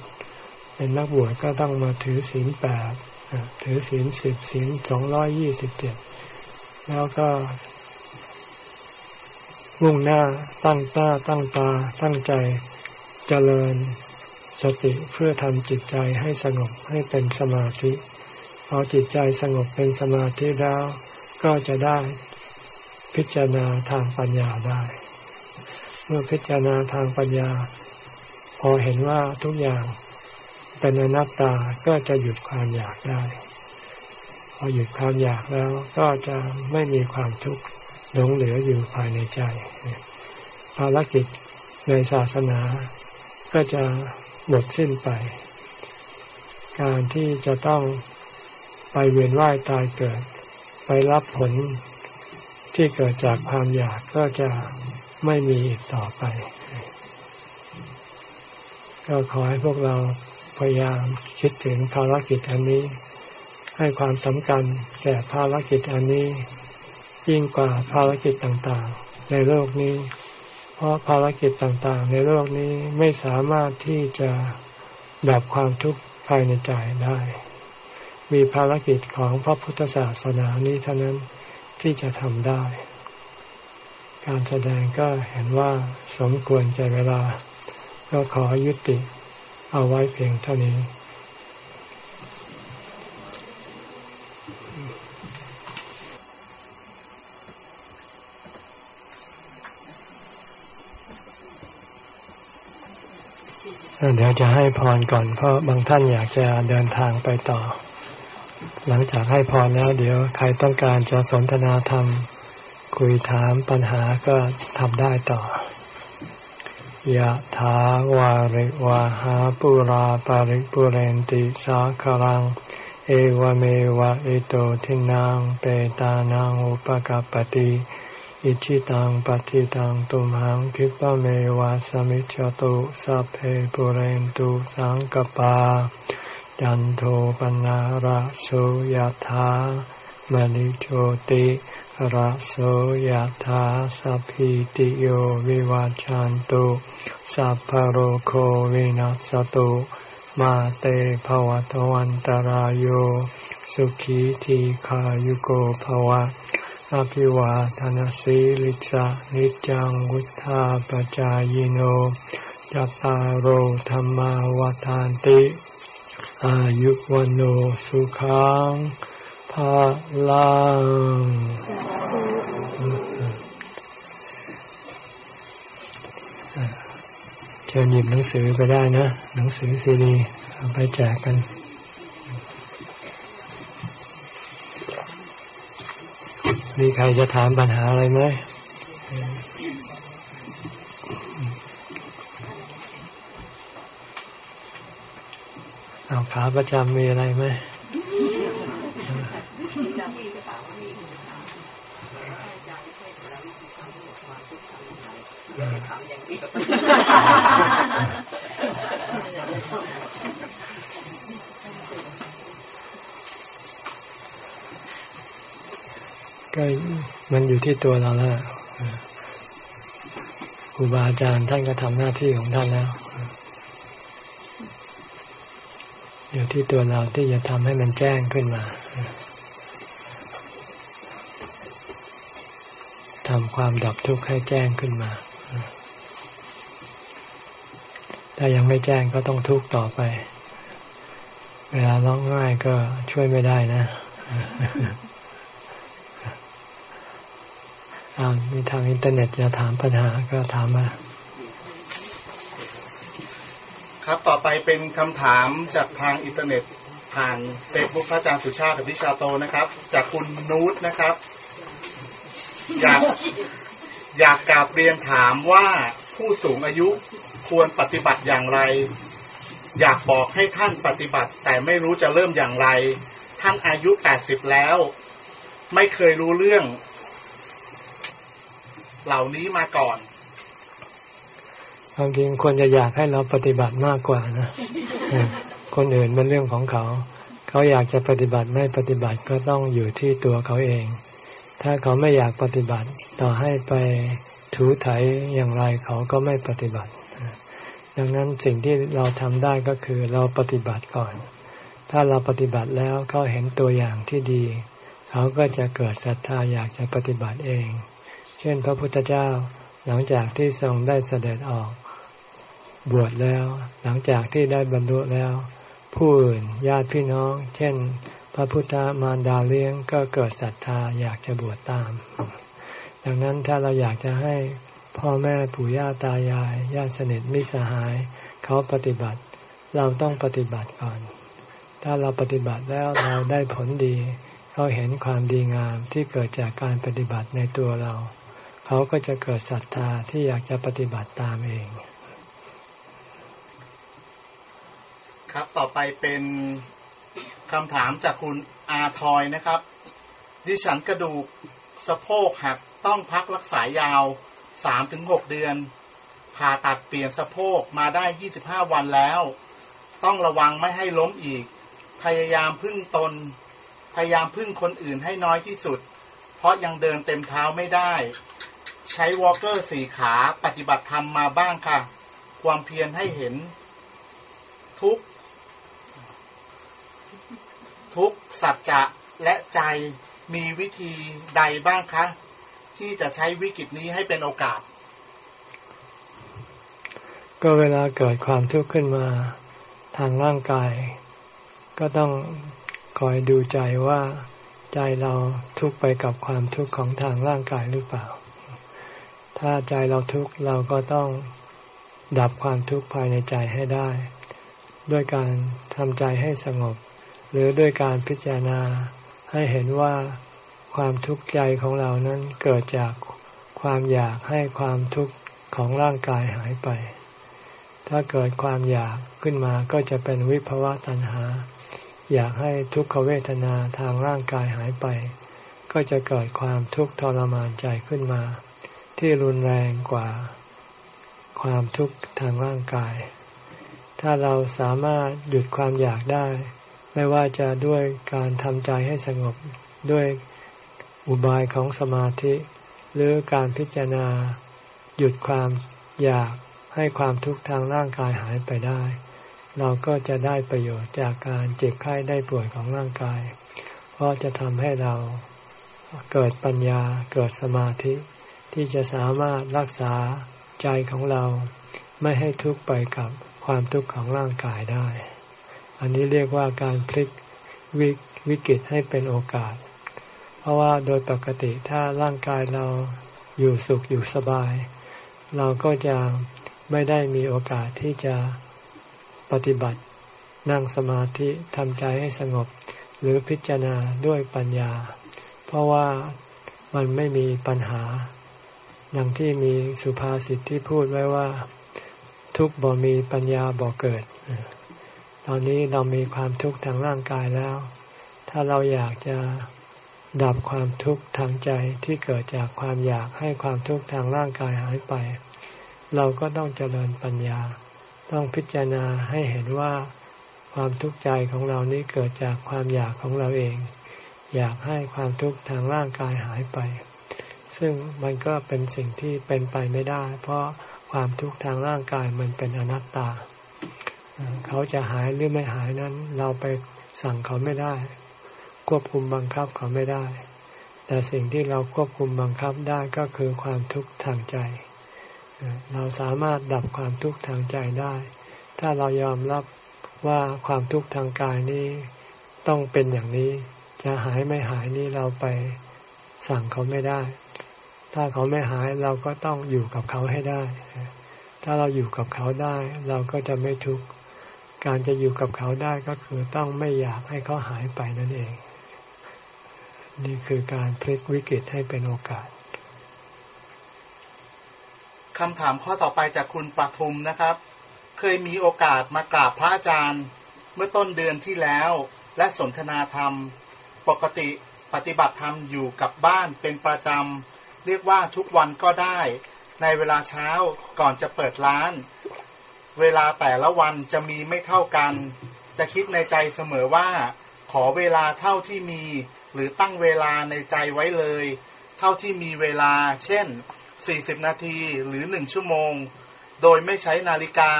เป็นนักบวชก็ต้องมาถือศีลแปดถือศีลสิบศีลสองร้อยยี่สิบเจ็ดแล้วก็มุ่งหน้าตั้งตาตั้งตา ตั้งใจเจริญสติเพื่อทำจิตใจให้สงบให้เป็นสมาธิ พอจิตใจสงบเป็นสมาธิแล้ว ก็จะได้พิจารณาทางปัญญาได้ เมื่อพิจารณาทางปัญญา พอเห็นว่าทุกอย่างเป็นอนัตตาก็จะหยุดความอยากได้ พอหยุดความอยากแล้วก็จะไม่มีความทุกข์หลงเหลืออยู่ภายในใจ ภารกิจในศาสนาก็จะหมดสิ้นไป การที่จะต้อง ไปเวียนว่ายตายเกิด ไปรับผลที่เกิดจากความอยากก็จะไม่มีอีกต่อไป ก็ขอให้พวกเราพยายามคิดถึงภารกิจอันนี้ ให้ความสำคัญแก่ภารกิจอันนี้ ยิ่งกว่าภารกิจต่างๆ ในโลกนี้ เพราะภารกิจต่างๆ ในโลกนี้ไม่สามารถที่จะดับความทุกข์ภายในใจได้ มีภารกิจของพระพุทธศาสนานี้เท่านั้นที่จะทำได้ การแสดงก็เห็นว่าสมควรใจเวลา ก็ขอยุติเอาไว้เพียงเท่านี้ เดี๋ยวจะให้พรก่อนเพราะบางท่านอยากจะเดินทางไปต่อ หลังจากให้พรแล้ว เดี๋ยวใครต้องการจะสนทนาธรรม คุยถามปัญหาก็ทำได้ต่อยะถาวาริวาหาปุราปาริปุเรนติสาคารัง เอวเมวะอิโตทินังเปตานังอุปกาปติอิชิตังปฏิตังตุมหังคิปะเมวะสมิจจตุสัพเพปุเรนตุสังกปา จันโทปนาระโสยะถามณิโชติระโสยธาสัพพิติโยวิวาจันตุสัพพโรโควินัสตุมาเตภวตวันตารโยสุขีทีขายุโกภวะอภิวาทานสีลิสะนิจังวุธาปจายโนจตารโหธรรมาวทานติ อายุวันโอสุขังพลังเชิญหยิบหนังสือไปได้นะ หนังสือซีดีเอาไปแจกกันมีใครจะถามปัญหาอะไรไหมเอา ขาประจำมีอะไรไหมก็มันอยู่ที่ตัวเราแล้วครูบาอาจารย์ท่านก็ทำหน้าที่ของท่านแล้ว อยู่ที่ตัวเราที่จะทำให้มันแจ้งขึ้นมาทำความดับทุกข์ให้แจ้งขึ้นมา ถ้ายังไม่แจ้งก็ต้องทุกข์ต่อไป เวลาร้องไห้ก็ช่วยไม่ได้นะอามีทางอินเทอร์เน็ตจะถามปัญหาก็ถามมา ครับต่อไป เป็นคำถามจากทางอินเทอร์เน็ตผ่านเฟซบุ๊กพระอาจารย์สุชาติอภิชาโตนะครับ จากคุณนูตนะครับ อยากอยากกราบเรียนถามว่าผู้สูงอายุควรปฏิบัติอย่างไร อยากบอกให้ท่านปฏิบัติ แต่ไม่รู้จะเริ่มอย่างไร ท่านอายุแปดสิบแล้ว ไม่เคยรู้เรื่อง เหล่านี้มาก่อน ความจริงควรจะอยากให้เราปฏิบัติมากกว่านะคนอื่นเป็นเรื่องของเขา เขาอยากจะปฏิบัติไม่ปฏิบัติก็ต้องอยู่ที่ตัวเขาเอง ถ้าเขาไม่อยากปฏิบัติ ต่อให้ไปถูไถอย่างไรเขาก็ไม่ปฏิบัติ ดังนั้นสิ่งที่เราทำได้ก็คือเราปฏิบัติก่อน ถ้าเราปฏิบัติแล้วเขาเห็นตัวอย่างที่ดี เขาก็จะเกิดศรัทธาอยากจะปฏิบัติเอง เช่น พระพุทธเจ้าหลังจากที่ทรงได้เสด็จออก บวชแล้ว หลังจากที่ได้บรรลุแล้ว ผู้อื่นญาติพี่น้อง เช่น พระพุทธมารดาเลี้ยงก็เกิดศรัทธาอยากจะบวชตาม ดังนั้นถ้าเราอยากจะให้พ่อแม่ปู่ย่าตายายญาติสนิทมิสหาย เขาปฏิบัติ เราต้องปฏิบัติก่อน ถ้าเราปฏิบัติแล้วเราได้ผลดี เขาเห็นความดีงามที่เกิดจากการปฏิบัติในตัวเรา เขาก็จะเกิดศรัทธาที่อยากจะปฏิบัติตามเอง ครับ ต่อไปเป็นคำถามจากคุณอาทอยนะครับ ดิฉันกระดูกสะโพกหักต้องพักรักษายาวสามถึงหกเดือน ผ่าตัดเปลี่ยนสะโพกมาได้ยี่สิบห้าวันแล้ว ต้องระวังไม่ให้ล้มอีก พยายามพึ่งตน พยายามพึ่งคนอื่นให้น้อยที่สุด เพราะยังเดินเต็มเท้าไม่ได้ ใช้วอลเกอร์สี่ขาปฏิบัติธรรมมาบ้างค่ะ ความเพียรให้เห็น ทุก ทุกสัจจะและใจมีวิธีใดบ้างคะ ที่จะใช้วิกฤตนี้ให้เป็นโอกาส ก็เวลาเกิดความทุกข์ขึ้นมาทางร่างกาย ก็ต้องคอยดูใจว่าใจเราทุกไปกับความทุกข์ของทางร่างกายหรือเปล่า ถ้าใจเราทุกข์เราก็ต้องดับความทุกข์ภายในใจให้ได้ ด้วยการทำใจให้สงบ หรือด้วยการพิจารณาให้เห็นว่าความทุกข์ใจของเรานั้นเกิดจากความอยากให้ความทุกข์ของร่างกายหายไป ถ้าเกิดความอยากขึ้นมาก็จะเป็นวิภวะตัณหา อยากให้ทุกขเวทนาทางร่างกายหายไป ก็จะเกิดความทุกข์ทรมานใจขึ้นมา ที่รุนแรงกว่า ความทุกข์ทางร่างกาย ถ้าเราสามารถหยุดความอยากได้ ไม่ว่าจะด้วยการทำใจให้สงบด้วยอุบายของสมาธิ หรือการพิจารณา หยุดความอยากให้ความทุกข์ทางร่างกายหายไปได้ เราก็จะได้ประโยชน์จากการเจ็บไข้ได้ป่วยของร่างกาย เพราะจะทำให้เราเกิดปัญญาเกิดสมาธิ ที่จะสามารถรักษาใจของเรา ไม่ให้ทุกข์ไปกับความทุกข์ของร่างกายได้ อันนี้เรียกว่าการพลิกววิกฤตให้เป็นโอกาส เพราะว่าโดยปกติถ้าร่างกายเราอยู่สุขอยู่สบาย เราก็จะไม่ได้มีโอกาสที่จะปฏิบัติ นั่งสมาธิทำใจให้สงบ หรือพิจารณาด้วยปัญญา เพราะว่ามันไม่มีปัญหาอย่างที่มีสุภาษิตที่พูดไว้ว่า ทุกบ่มีปัญญาบ่เกิด ตอนนี้เรามีความทุกข์ทางร่างกายแล้ว ถ้าเราอยากจะดับความทุกข์ทางใจที่เกิดจากความอยากให้ความทุกข์ทางร่างกายหายไป เราก็ต้องเจริญปัญญา ต้องพิจารณาให้เห็นว่าความทุกข์ใจของเรานี้เกิดจากความอยากของเราเอง อยากให้ความทุกข์ทางร่างกายหายไป ซึ่งมันก็เป็นสิ่งที่เป็นไปไม่ได้ เพราะความทุกข์ทางร่างกายมันเป็นอนัตตา เขาจะหายหรือไม่หายนั้น เราไปสั่งเขาไม่ได้ ควบคุมบังคับเขาไม่ได้ แต่สิ่งที่เราควบคุมบังคับได้ก็คือความทุกข์ทางใจ เราสามารถดับความทุกข์ทางใจได้ ถ้าเรายอมรับว่าความทุกข์ทางกายนี้ต้องเป็นอย่างนี้ จะหายไม่หายนี้เราไปสั่งเขาไม่ได้ ถ้าเขาไม่หายเราก็ต้องอยู่กับเขาให้ได้ ถ้าเราอยู่กับเขาได้ เราก็จะไม่ทุกข์ การจะอยู่กับเขาได้ก็คือต้องไม่อยากให้เขาหายไปนั่นเอง นี่คือการพลิกวิกฤตให้เป็นโอกาสคำถามข้อต่อไปจากคุณปทุมนะครับ เคยมีโอกาสมากราบพระอาจารย์ เมื่อต้นเดือนที่แล้ว และสนทนาธรรม ปกติปฏิบัติธรรมอยู่กับบ้านเป็นประจำ เรียกว่าทุกวันก็ได้ ในเวลาเช้าก่อนจะเปิดร้าน เวลาแต่ละวันจะมีไม่เท่ากัน จะคิดในใจเสมอว่า ขอเวลาเท่าที่มี หรือตั้งเวลาในใจไว้เลย เท่าที่มีเวลา เช่น 40 นาทีหรือ 1 ชั่วโมง โดยไม่ใช้นาฬิกา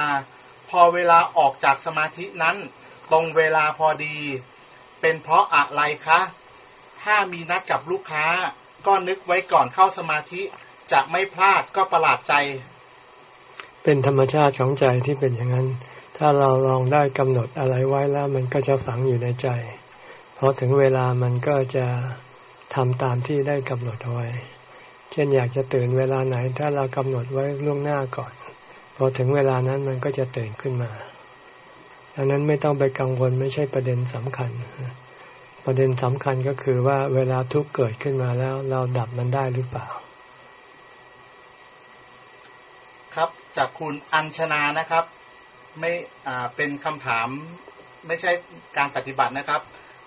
พอเวลาออกจากสมาธินั้น ตรงเวลาพอดี เป็นเพราะอะไรคะ ถ้ามีนัดกับลูกค้า ก็นึกไว้ก่อนเข้าสมาธิ จะไม่พลาดก็ประหลาดใจ เป็นธรรมชาติของใจที่เป็นอย่างนั้น ถ้าเราลองได้กำหนดอะไรไว้แล้ว มันก็จะฝังอยู่ในใจพอถึงเวลามันก็จะทำตามที่ได้กำหนดเอาไว้ เช่นอยากจะตื่นเวลาไหน ถ้าเรากำหนดไว้ล่วงหน้าก่อน พอถึงเวลานั้นมันก็จะตื่นขึ้นมาดังนั้นไม่ต้องไปกังวลไม่ใช่ประเด็นสำคัญ ประเด็นสำคัญก็คือว่าเวลาทุกข์เกิดขึ้นมาแล้ว เราดับมันได้หรือเปล่า ครับ จากคุณอัญชนานะครับ ไม่อ่าเป็นคำถามไม่ใช่การปฏิบัตินะครับ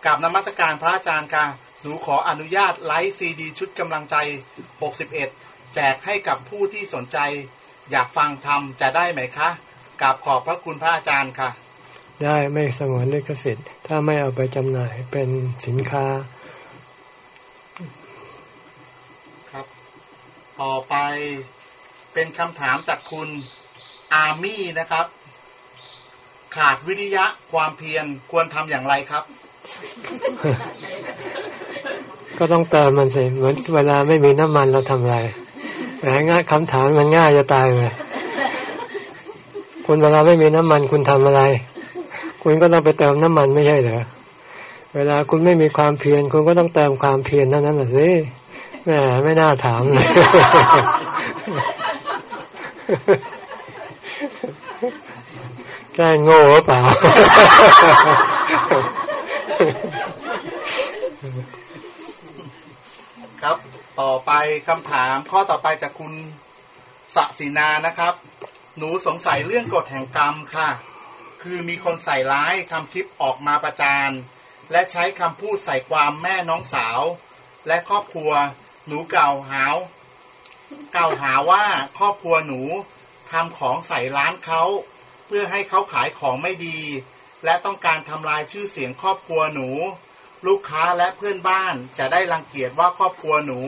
กับนมัสการพระอาจารย์ค่ะหนูขออนุญาตไลฟ์ซีดีชุดกำลังใจ 61 แจกให้กับผู้ที่สนใจ อยากฟังธรรมจะได้ไหมคะกราบขอบพระคุณพระอาจารย์ค่ะ ได้ไม่สงวนลิขสิทธิ์ ถ้าไม่เอาไปจำหน่ายเป็นสินค้า ครับ ต่อไป เป็นคำถามจากคุณอาร์มี่นะครับ ขาดวิริยะความเพียรควรทำอย่างไรครับ ก็ต้องเติมมันสิเหมือนเวลาไม่มีน้ำมันเราทำอะไรแต่ง่ายคำถามมันง่ายจะตายเลยคุณเวลาไม่มีน้ำมันคุณทำอะไร คุณก็ต้องไปเติมน้ำมันไม่ใช่เหรอเวลาคุณไม่มีความเพียรคุณก็ต้องเติมความเพียรเท่านั้นแหละสิแหมไม่น่าถามเลย แกล้งโง่หรือเปล่า ครับ ต่อไปคำถามข้อต่อไปจากคุณสศินานะครับ หนูสงสัยเรื่องกฎแห่งกรรมค่ะ คือมีคนใส่ร้ายทำคลิปออกมาประจานและใช้คำพูดใส่ความแม่น้องสาว และครอบครัว หนูกล่าวหาว กล่าวหาว่าครอบครัวหนูทำของใส่ร้านเขาเพื่อให้เขาขายของไม่ดี และต้องการทำลายชื่อเสียงครอบครัวหนู ลูกค้าและเพื่อนบ้านจะได้รังเกียจว่าครอบครัวหนู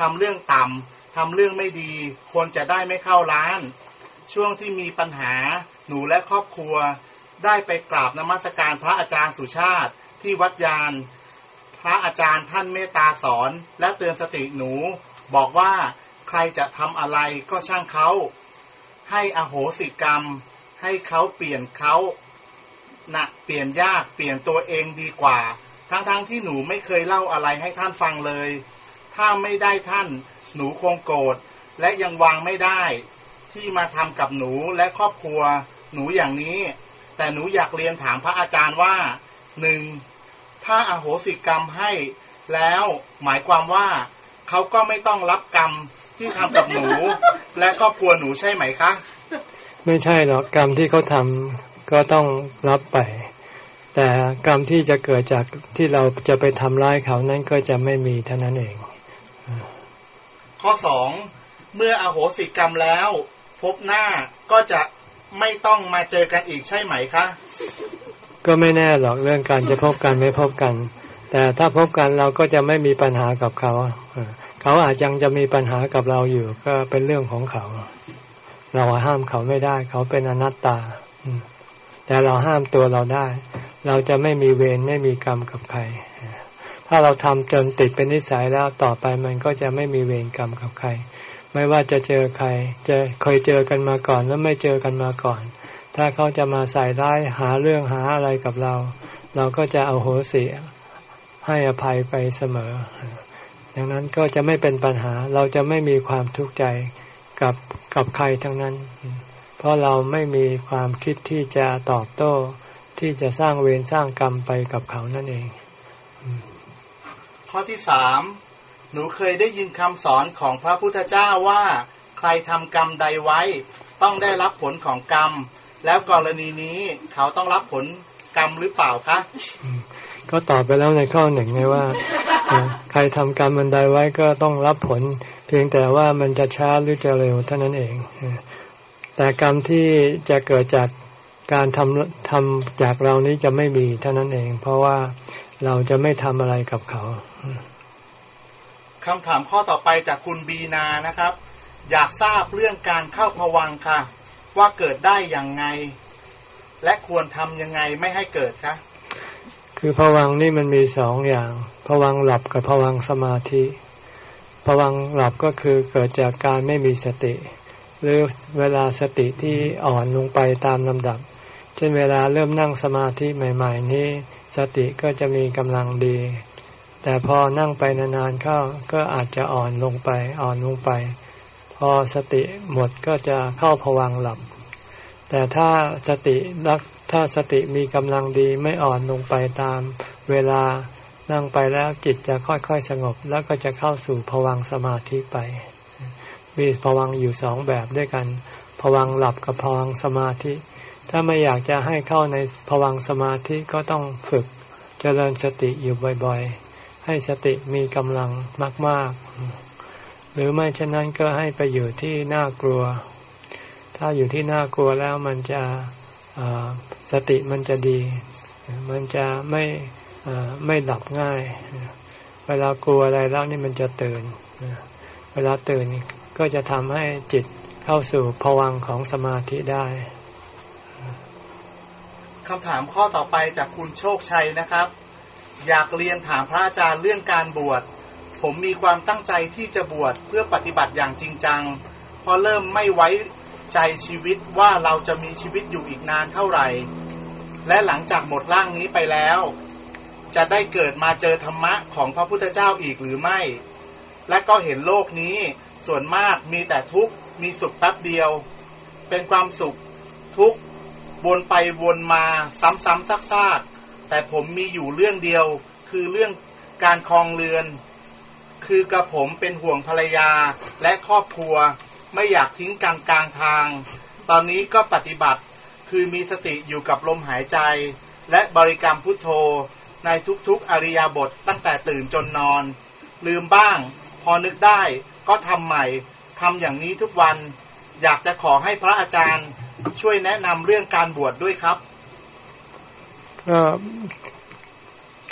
ทำเรื่องต่ำทำเรื่องไม่ดีคนจะได้ไม่เข้าร้าน ช่วงที่มีปัญหาหนูและครอบครัว ได้ไปกราบนมัสการพระอาจารย์สุชาติที่วัดยาน พระอาจารย์ท่านเมตตาสอนและเตือนสติหนู บอกว่า ใครจะทำอะไรก็ช่างเขาให้อโหสิกรรม ให้เขาเปลี่ยนเขาหนักเปลี่ยนยากเปลี่ยนตัวเองดีกว่า ทั้งๆทที่หนูไม่เคยเล่าอะไรให้ท่านฟังเลย ถ้าไม่ได้ท่านหนูคงโกรธและยังวางไม่ได้ ที่มาทำกับหนูและครอบครัว หนูอย่างนี้ แต่หนูอยากเรียนถามพระอาจารย์ว่าหนึ่งถ้าอาโหสิกรรมให้แล้วหมายความว่าเขาก็ไม่ต้องรับกรรม ที่ทำกับหนู และครอบครัวหนูใช่ไหมคะ ไม่ใช่หรอกกรรมที่เขาทำก็ต้องรับไป แต่กรรมที่จะเกิดจากที่เราจะไปทำร้ายเขานั้นก็จะไม่มีเท่านั้นเอง ข้อสองเมื่ออโหสิกรรมแล้ว พบหน้าก็จะไม่ต้องมาเจอกันอีกใช่ไหมคะก็ไม่แน่หรอกเรื่องการจะพบกันไม่พบกัน แต่ถ้าพบกันเราก็จะไม่มีปัญหากับเขา เขาอาจยังจะมีปัญหากับเราอยู่ ก็เป็นเรื่องของเขา เราห้ามเขาไม่ได้ เขาเป็นอนัตตาแต่เราห้ามตัวเราได้ เราจะไม่มีเวรไม่มีกรรมกับใคร ถ้าเราทำจนติดเป็นนิสัยแล้วต่อไปมันก็จะไม่มีเวรกรรมกับใคร ไม่ว่าจะเจอใคร จะเคยเจอกันมาก่อนแล้วไม่เจอกันมาก่อน ถ้าเขาจะมาใส่ร้ายหาเรื่องหาอะไรกับเรา เราก็จะเอาโหสิให้อภัยไปเสมอ ดังนั้นก็จะไม่เป็นปัญหาเราจะไม่มีความทุกข์ใจกับกับใครทั้งนั้น เพราะเราไม่มีความคิดที่จะตอบโต้ที่จะสร้างเวรสร้างกรรมไปกับเขานั่นเอง ข้อที่สามหนูเคยได้ยินคำสอนของพระพุทธเจ้าว่า ใครทำกรรมใดไว้ ต้องได้รับผลของกรรม แล้วกรณีนี้เขาต้องรับผลกรรมหรือเปล่าคะ ก็ตอบไปแล้วในข้อหนึ่งไงว่า ใครทำกรรมมันใดไว้ก็ต้องรับผล เพียงแต่ว่ามันจะช้าหรือจะเร็วเท่านั้นเอง แต่กรรมที่จะเกิดจากการทำทำจากเรานี้จะไม่มีเท่านั้นเอง เพราะว่าเราจะไม่ทำอะไรกับเขาคำถามข้อต่อไปจากคุณบีนานะครับ อยากทราบเรื่องการเข้าพวังค่ะ ว่าเกิดได้อย่างไง และควรทำยังไงไม่ให้เกิดคะ คือพวังนี่มันมีสองอย่างพวังหลับกับพวังสมาธิพวังหลับก็คือเกิดจากการไม่มีสติ หรือเวลาสติที่อ่อนลงไปตามลำดับ เช่นเวลาเริ่มนั่งสมาธิใหม่ ๆ นี้ สติก็จะมีกำลังดี แต่พอนั่งไปนานๆเข้าก็อาจจะอ่อนลงไปอ่อนลงไป พอสติหมดก็จะเข้าพวังหลับ แต่ถ้าสติรัก ถ้าสติมีกำลังดีไม่อ่อนลงไปตามเวลานั่งไปแล้วจิตจะค่อยๆสงบ แล้วก็จะเข้าสู่ผวังสมาธิไป มีผวังอยู่สองแบบด้วยกันผวังหลับกับผวังสมาธิ ถ้าไม่อยากจะให้เข้าในผวังสมาธิก็ต้องฝึกเจริญสติอยู่บ่อยๆ ให้สติมีกำลังมากๆ หรือไม่เช่นนั้นก็ให้ไปอยู่ที่น่ากลัว ถ้าอยู่ที่น่ากลัวแล้วมันจะ สติมันจะดี มันจะไม่ไม่หลับง่าย เวลากลัวอะไรแล้วนี่มันจะตื่น เวลาตื่นก็จะทำให้จิตเข้าสู่ภวังของสมาธิได้คำถามข้อต่อไปจากคุณโชคชัยนะครับ อยากเรียนถามพระอาจารย์เรื่องการบวช ผมมีความตั้งใจที่จะบวชเพื่อปฏิบัติอย่างจริงจังพราะเริ่มไม่ไว้ ใจชีวิตว่าเราจะมีชีวิตอยู่อีกนานเท่าไหร่ และหลังจากหมดร่างนี้ไปแล้ว จะได้เกิดมาเจอธรรมะของพระพุทธเจ้าอีกหรือไม่ และก็เห็นโลกนี้ส่วนมากมีแต่ทุกข์มีสุขแป๊บเดียว เป็นความสุขทุกข์วนไปวนมาซ้ำๆซักๆแต่ผมมีอยู่เรื่องเดียว คือเรื่องการคลองเรือน คือกระผมเป็นห่วงภรรยาและครอบครัว ไม่อยากทิ้งกันกลางทาง ตอนนี้ก็ปฏิบัติคือมีสติอยู่กับลมหายใจ และบริกรรมพุทโธ ในทุกๆอริยบทตั้งแต่ตื่นจนนอน ลืมบ้าง พอนึกได้ก็ทำใหม่ทำอย่างนี้ทุกวัน อยากจะขอให้พระอาจารย์ช่วยแนะนำเรื่องการบวชดด้วยครับก็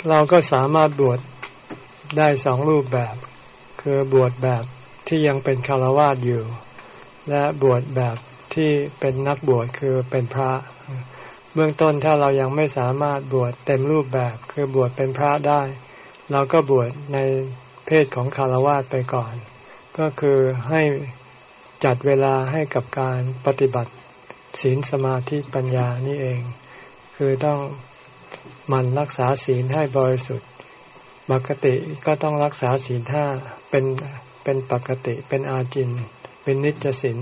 เราก็สามารถบวชได้สองรูปแบบ คือบวชแบบที่ยังเป็นคารวาสอยู่ และบวชแบบที่เป็นนักบวชคือเป็นพระ เบื้องต้นถ้าเรายังไม่สามารถบวชเต็มรูปแบบคือบวชเป็นพระได้ เราก็บวชในเพศของคารวะไปก่อน ก็คือให้จัดเวลาให้กับการปฏิบัติศีลสมาธิปัญญานี่เอง คือต้องมันรักษาศีลให้บริสุทธิ์ ปกติก็ต้องรักษาศีลห้าเป็นเป็นปกติเป็นอาจิน เป็นนิจศีล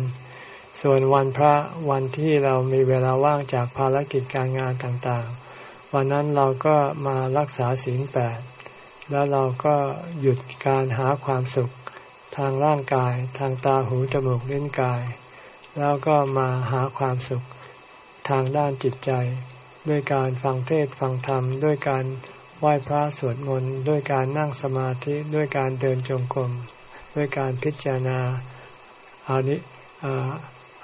ส่วนวันพระวันที่เรามีเวลาว่างจากภารกิจการงานต่างๆ วันนั้นเราก็มารักษาศีลแปดแล้วเราก็หยุดการหาความสุขทางร่างกายทางตาหูจมูกลิ้นกาย แล้วก็มาหาความสุขทางด้านจิตใจ ด้วยการฟังเทศฟังธรรม ด้วยการไหว้พระสวดมนต์ด้วยการนั่งสมาธิด้วยการเดินจงกรมด้วยการพิจารณา อานิ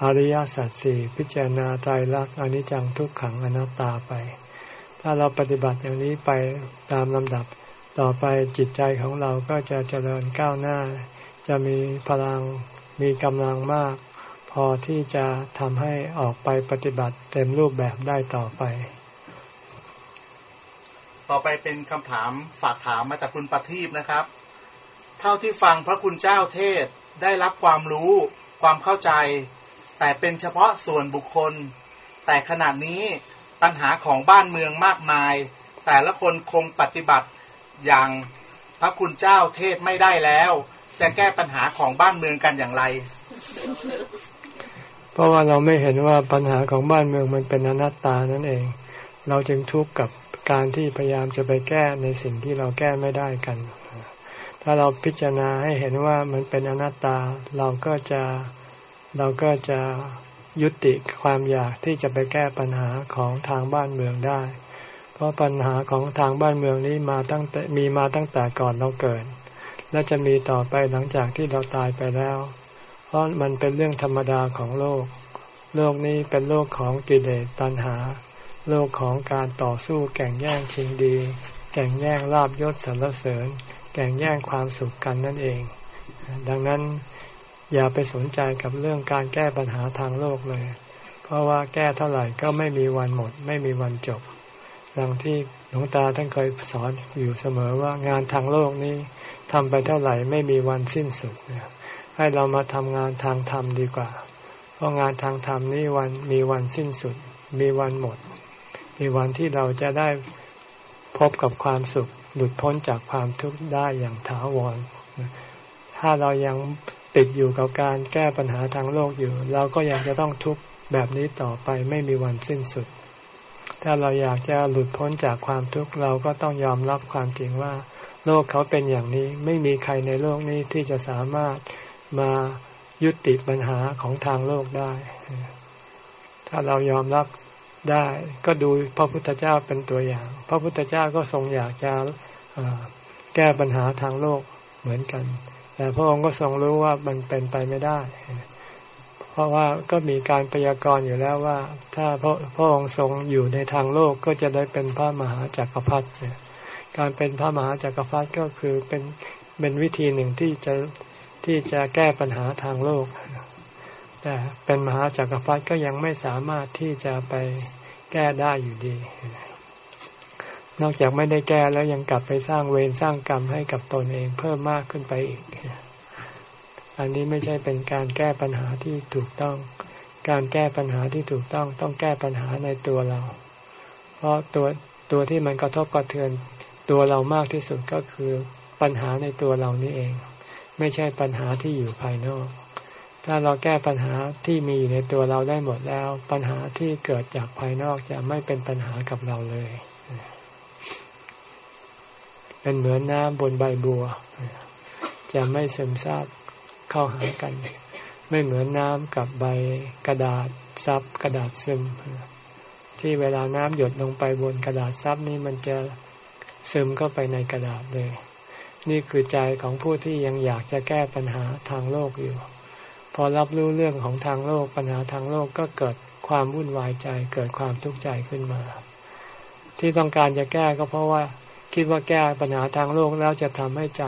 อริยสัจสี่พิจารณาใจรักอนิจจังทุกขังอนัตตาไป ถ้าเราปฏิบัติอย่างนี้ไปตามลำดับต่อไปจิตใจของเราก็จะเจริญก้าวหน้า จะมีพลังมีกำลังมาก พอที่จะทำให้ออกไปปฏิบัติเต็มรูปแบบได้ต่อไป ต่อไปเป็นคำถามฝากถามมาจากคุณปทีพนะครับ เท่าที่ฟังพระคุณเจ้าเทศ ได้รับความรู้ความเข้าใจ แต่เป็นเฉพาะส่วนบุคคล แต่ขณะนี้ปัญหาของบ้านเมืองมากมาย แต่ละคนคงปฏิบัติอย่างพระคุณเจ้าเทศไม่ได้แล้ว จะแก้ปัญหาของบ้านเมืองกันอย่างไร เพราะว่าเราไม่เห็นว่าปัญหาของบ้านเมืองมันเป็นอนัตตานั่นเอง เราจึงทุกข์กับการที่พยายามจะไปแก้ในสิ่งที่เราแก้ไม่ได้กัน ถ้าเราพิจารณาให้เห็นว่ามันเป็นอนัตตา เราก็จะเราก็จะยุติความอยากที่จะไปแก้ปัญหาของทางบ้านเมืองได้ เพราะปัญหาของทางบ้านเมืองนี้มาตั้งแต่มีมาตั้งแต่ก่อนเราเกิด และจะมีต่อไปหลังจากที่เราตายไปแล้ว เพราะมันเป็นเรื่องธรรมดาของโลก โลกนี้เป็นโลกของกิเลสตัณหา โลกของการต่อสู้แข่งแย่งชิงดีแก่งแย่งลาบยศสรรเสริญ แก่งแย่งความสุขกันนั่นเอง ดังนั้นอย่าไปสนใจกับเรื่องการแก้ปัญหาทางโลกเลย เพราะว่าแก้เท่าไหร่ก็ไม่มีวันหมด ไม่มีวันจบ ดังที่หลวงตาท่านเคยสอนอยู่เสมอว่างานทางโลกนี้ทำไปเท่าไหร่ไม่มีวันสิ้นสุดให้เรามาทำงานทางธรรมดีกว่า เพราะงานทางธรรมนี้วันมีวันสิ้นสุด มีวันหมด มีวันที่เราจะได้พบกับความสุข หลุดพ้นจากความทุกข์ได้อย่างถาวร ถ้าเรายังติดอยู่กับการแก้ปัญหาทางโลกอยู่ เราก็ยังจะต้องทุกข์แบบนี้ต่อไปไม่มีวันสิ้นสุด ถ้าเราอยากจะหลุดพ้นจากความทุกข์เราก็ต้องยอมรับความจริงว่า โลกเขาเป็นอย่างนี้ไม่มีใครในโลกนี้ที่จะสามารถมายุติปัญหาของทางโลกได้ ถ้าเรายอมรับ ได้ ก็ดูพระพุทธเจ้าเป็นตัวอย่าง พระพุทธเจ้าก็ทรงอยากจะแก้ปัญหาทางโลกเหมือนกัน แต่พระองค์ก็ทรงรู้ว่ามันเป็นไปไม่ได้ เพราะว่าก็มีการพยากรณ์อยู่แล้วว่า ถ้าพระพระองค์ทรงอยู่ในทางโลกก็จะได้เป็นพระมหาจากักรพรรดิการเป็นพระมหาจากักรพรรดิก็คือเป็นเป็นวิธีหนึ่งที่จะที่จะแก้ปัญหาทางโลก แต่เป็นมหาจากักรพรรดิก็ยังไม่สามารถที่จะไปแก้ได้อยู่ดี นอกจากไม่ได้แก้แล้วยังกลับไปสร้างเวรสร้างกรรมให้กับตนเองเพิ่มมากขึ้นไปอีก อันนี้ไม่ใช่เป็นการแก้ปัญหาที่ถูกต้อง การแก้ปัญหาที่ถูกต้องต้องแก้ปัญหาในตัวเรา เพราะตัวตัวที่มันกระทบกระเทือนตัวเรามากที่สุดก็คือปัญหาในตัวเรานี่เอง ไม่ใช่ปัญหาที่อยู่ภายนอก ถ้าเราแก้ปัญหาที่มีอยู่ในตัวเราได้หมดแล้ว ปัญหาที่เกิดจากภายนอกจะไม่เป็นปัญหากับเราเลย เป็นเหมือนน้ำบนใบบัว จะไม่ซึมซาบเข้าหากัน ไม่เหมือนน้ำกับใบกระดาษซับกระดาษซึม ที่เวลาน้ำหยดลงไปบนกระดาษซับนี้มันจะซึมเข้าไปในกระดาษเลย นี่คือใจของผู้ที่ยังอยากจะแก้ปัญหาทางโลกอยู่ พอรับรู้เรื่องของทางโลกปัญหาทางโลกก็เกิดความวุ่นวายใจ เกิดความทุกข์ใจขึ้นมา ที่ต้องการจะแก้ก็เพราะว่าคิดว่าแก้ปัญหาทางโลกแล้วจะทำให้ใจ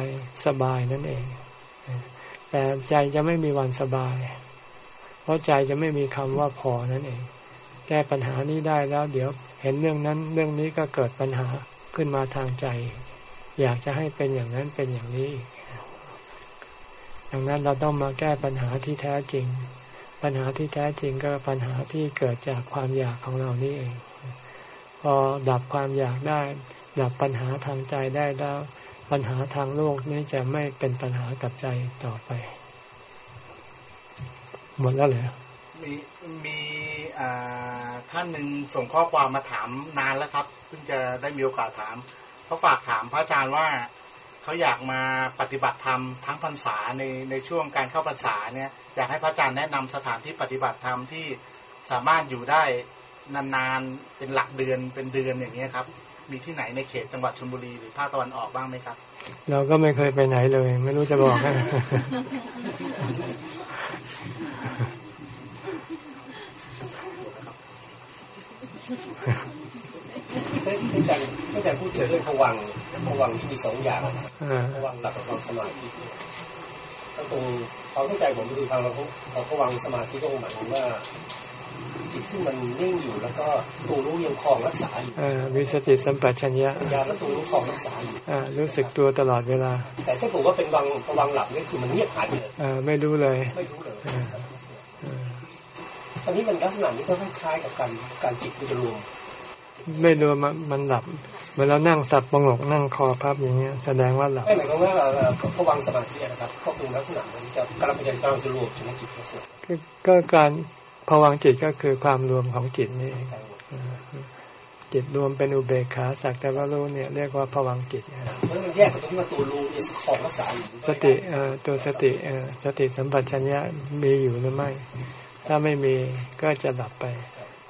สบายนั่นเอง แต่ใจจะไม่มีวันสบาย เพราะใจจะไม่มีคำว่าพอนั่นเอง แก้ปัญหานี้ได้แล้ว เดี๋ยวเห็นเรื่องนั้น เรื่องนี้ก็เกิดปัญหาขึ้นมาทางใจ อยากจะให้เป็นอย่างนั้นเป็นอย่างนี้ ดังนั้นเราต้องมาแก้ปัญหาที่แท้จริง ปัญหาที่แท้จริงก็ปัญหาที่เกิดจากความอยากของเรานี่เอง พอดับความอยากได้ ดับปัญหาทางใจได้แล้ว ปัญหาทางโลกนี้จะไม่เป็นปัญหากับใจต่อไป หมดแล้วเหรอมีมีท่านหนึ่งส่งข้อความมาถามนานแล้วครับ เพิ่งจะได้มีโอกาสถามเขาฝากถามพระอาจารย์ว่า เขาอยากมาปฏิบัติธรรมทั้งพรรษาในในช่วงการเข้าพรรษาเนี่ยอยากให้พระอาจารย์แนะนำสถานที่ปฏิบัติธรรมที่สามารถอยู่ได้นานๆเป็นหลักเดือนเป็นเดือนอย่างเงี้ยครับ มีที่ไหนในเขตจังหวัดชลบุรีหรือภาคตะวันออกบ้างไหมครับ เราก็ไม่เคยไปไหนเลย ไม่รู้จะบอกให้ที่อาจารย์ ที่อาจารย์พูดถึงเรื่องผวังผวังที่มีสองอย่างผวังหลักกับผวังสมาธิตรงความเข้าใจผมดูทางเราเราผวังสมาธิก็หมายถึงว่าจิตซึ่งมันนิ่งอยู่แล้วก็ตัวรู้ยังคลองรักษาอยู่มีสติสัมปชัญญะญาแล้วตัวรู้คลองรักษาอยู่รู้สึกตัวตลอดเวลา แต่ถ้าผมว่าเป็นวังวังหลับนี่คือมันเงียบหายไปเลยไม่รู้เลย ไม่รู้เลยตอนนี้มันลักษณะนี้ก็คล้ายๆกับการการจิตมันจะรวม ไม่รวมมันหลับ เวลานั่งสับประงกนั่งคอพับอย่างเงี้ยแสดงว่าหลับไม่หมายความว่าเขาวางสมาธินะครับเขาคงลักษณะมันจะกำลังพยายามจะรวมถึงจิตเขาสุดก็การผวังจิตก็คือความรวมของจิตนี่เองจิตรวมเป็นอุเบกขาสักแต่ว่ารู้เนี่ยเรียกว่าผวังจิตมันแยกตรงที่ว่าตัวรู้นี่ของรักษาสติตัวสติสติสัมปชัญญะมีอยู่หรือไม่ ถ้าไม่มีก็จะดับไป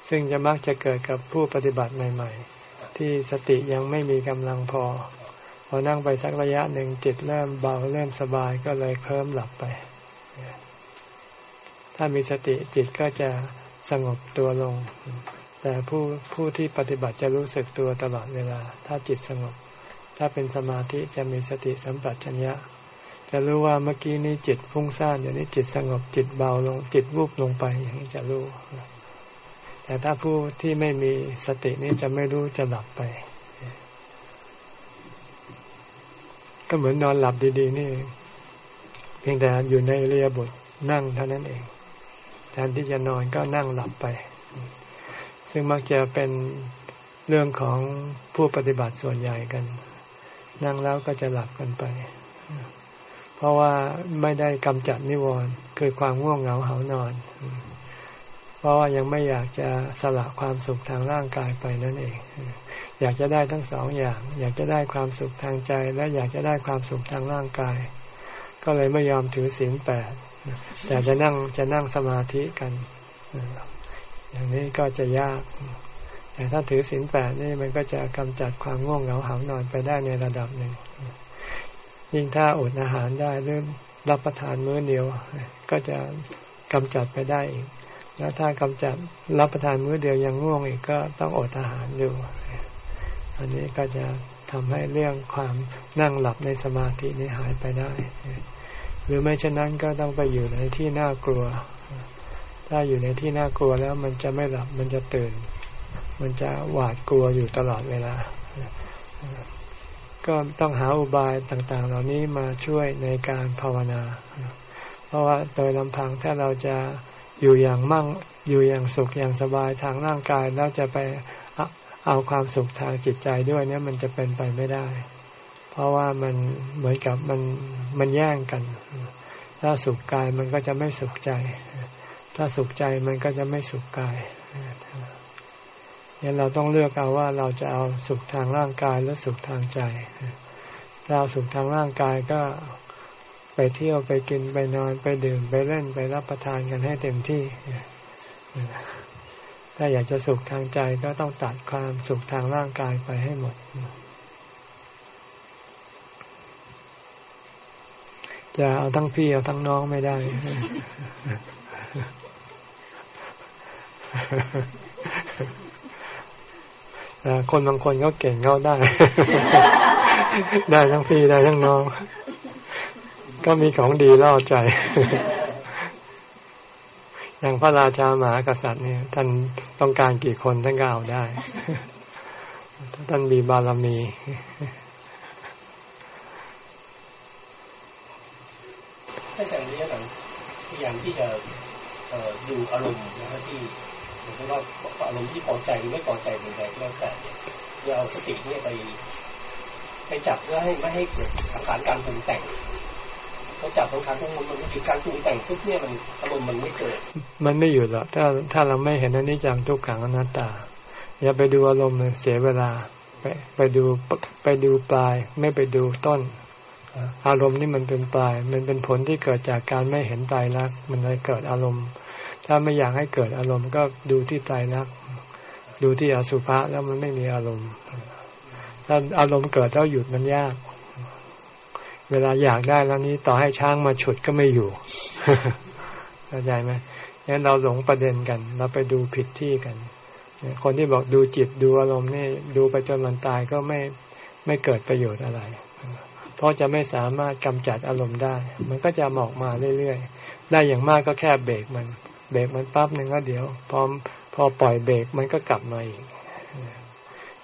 ซึ่งจะมักจะเกิดกับผู้ปฏิบัติใหม่ ๆ ที่สติยังไม่มีกำลังพอ พอนั่งไปสักระยะหนึ่งจิตเริ่มเบาเริ่มสบายก็เลยเคลิ้มหลับไป ถ้ามีสติจิตก็จะสงบตัวลง แต่ผู้ผู้ที่ปฏิบัติจะรู้สึกตัวตลอดเวลา ถ้าจิตสงบ ถ้าเป็นสมาธิจะมีสติสัมปชัญญะ จะรู้ว่าเมื่อกี้นี้จิตพุ่งซ่านเดี๋ยวนี้จิตสงบจิตเบาลงจิตวูบลงไปอย่างนี้จะรู้ แต่ถ้าผู้ที่ไม่มีสตินี้จะไม่รู้จะหลับไป ก็เหมือนนอนหลับดีๆ นี่ เพียงแต่อยู่ในเรียบทนั่งเท่านั้นเอง แทนที่จะนอนก็นั่งหลับไป ซึ่งมักจะเป็นเรื่องของผู้ปฏิบัติส่วนใหญ่กัน นั่งแล้วก็จะหลับกันไป เพราะว่าไม่ได้กำจัดนิวรณ์คือความง่วงเหงาเหานอน เพราะว่ายังไม่อยากจะสละความสุขทางร่างกายไปนั่นเอง อยากจะได้ทั้งสองอย่าง อยากจะได้ความสุขทางใจ และอยากจะได้ความสุขทางร่างกาย ก็เลยไม่ยอมถือศีลแปดแต่จะนั่งจะนั่งสมาธิกัน อย่างนี้ก็จะยาก แต่ถ้าถือศีลแปดนี่มันก็จะกำจัดความง่วงเหงาหานอนไปได้ในระดับหนึ่ง ยิ่งถ้าอดอาหารได้หรือรับประทานมื้อเดียว ก็จะกำจัดไปได้อีก แล้วถ้ากำจัดรับประทานมื้อเดียวยังง่วงอีกก็ต้องอดอาหารอยู่ อันนี้ก็จะทำให้เรื่องความนั่งหลับในสมาธินี้หายไปได้ หรือไม่เช่นนั้นก็ต้องไปอยู่ในที่น่ากลัว ถ้าอยู่ในที่น่ากลัวแล้วมันจะไม่หลับมันจะตื่น มันจะหวาดกลัวอยู่ตลอดเวลา ก็ต้องหาอุบายต่างๆ เหล่านี้มาช่วยในการภาวนา เพราะว่าโดยลำพังถ้าเราจะ อยู่อย่างมั่งอยู่อย่างสุขอย่างสบายทางร่างกายแล้วจะไปเอาความสุขทางจิตใจด้วยเนี่ยมันจะเป็นไปไม่ได้ เพราะว่ามันเหมือนกับมันมันแย่งกัน ถ้าสุขกายมันก็จะไม่สุขใจ ถ้าสุขใจมันก็จะไม่สุขกายเนี่ยเราต้องเลือกเอาว่าเราจะเอาสุขทางร่างกายหรือสุขทางใจถ้าเอาสุขทางร่างกายก็ ไปเที่ยวไปกินไปนอนไปดื่มไปเล่นไปรับประทานกันให้เต็มที่ ถ้าอยากจะสุขทางใจก็ต้องตัดความสุขทางร่างกายไปให้หมด จะเอาทั้งพี่เอาทั้งน้องไม่ได้แต่คนบางคนเขาเก่งเขาได้ ได้ทั้งพี่ได้ทั้งน้อง ก็มีของดีล่าใจ อย่างพระราชาหมากษัตริย์เนี่ย ท่านต้องการกี่คนท่านก็เอาได้ท่านมีบารมีถ้าอย่างนี้อย่างพยายามที่จะดูอารมณ์นะครที่หมายถึงว่าอารมณ์ที่พอใจหรือไม่พอใจเป็นไรก็แล้วแต่เนี่ยอย่าเอาสติเนี่ยไป ไปจับเพื่อให้ไม่ให้เกิดอาการการปรุงแต่ง พอจับตรงการปรุงมันมันการปรุงแต่งทุกเนี่ยมันอารมณ์มันไม่เกิด มันไม่อยู่หรอกถ้าถ้าเราไม่เห็นอนิจจังทุกขังอนัตตา อย่าไปดูอารมณ์เสียเวลา ไปไปดูไปดูปลาย ไม่ไปดูต้น อารมณ์นี่มันเป็นปลาย มันเป็นผลที่เกิดจากการไม่เห็นตายรัก มันเลยเกิดอารมณ์ ถ้าไม่อยากให้เกิดอารมณ์ก็ดูที่ตายรัก ดูที่อสุภะแล้วมันไม่มีอารมณ์ถ้าอารมณ์เกิดแล้วหยุดมันยาก เวลาอยากได้แล้วนี้ต่อให้ช้างมาฉุดก็ไม่อยู่เข้าใจไหมงั้นเราหลงประเด็นกัน เราไปดูผิดที่กัน คนที่บอกดูจิตดูอารมณ์นี่ดูไปจนมันตายก็ไม่ไม่เกิดประโยชน์อะไร เพราะจะไม่สามารถกำจัดอารมณ์ได้ มันก็จะหมอกมาเรื่อยๆ ได้อย่างมากก็แค่เบรกมัน เบรกมันปั๊บหนึ่งก็เดี๋ยวพอพอปล่อยเบรกมันก็กลับมาอีก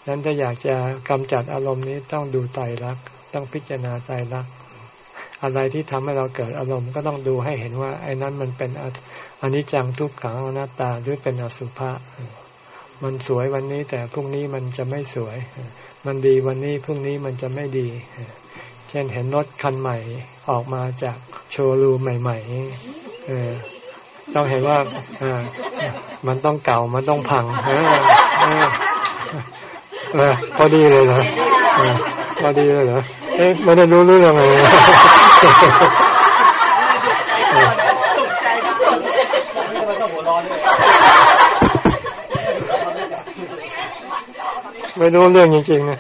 นั้นถ้าอยากจะกำจัดอารมณ์นี้ต้องดูไตรลักษณ์ต้องพิจารณาไตรลักษณ์ อะไรที่ทำให้เราเกิดอารมณ์ก็ต้องดูให้เห็นว่าไอ้นั้นมันเป็นอนิจจังทุกขังอนัตตาหรือเป็นอสุภะมันสวยวันนี้แต่พรุ่งนี้มันจะไม่สวย มันดีวันนี้พรุ่งนี้มันจะไม่ดี เช่นเห็นรถคันใหม่ออกมาจากโชว์รูมใหม่ๆเออต้องเห็นว่ามันต้องเก่ามันต้องพังพอดีเลยเหรอพอดีเลยเหรอเอ๊ะไม่ได้รู้เรื่อง อะไรไม่รู้เรื่องจริงๆนะ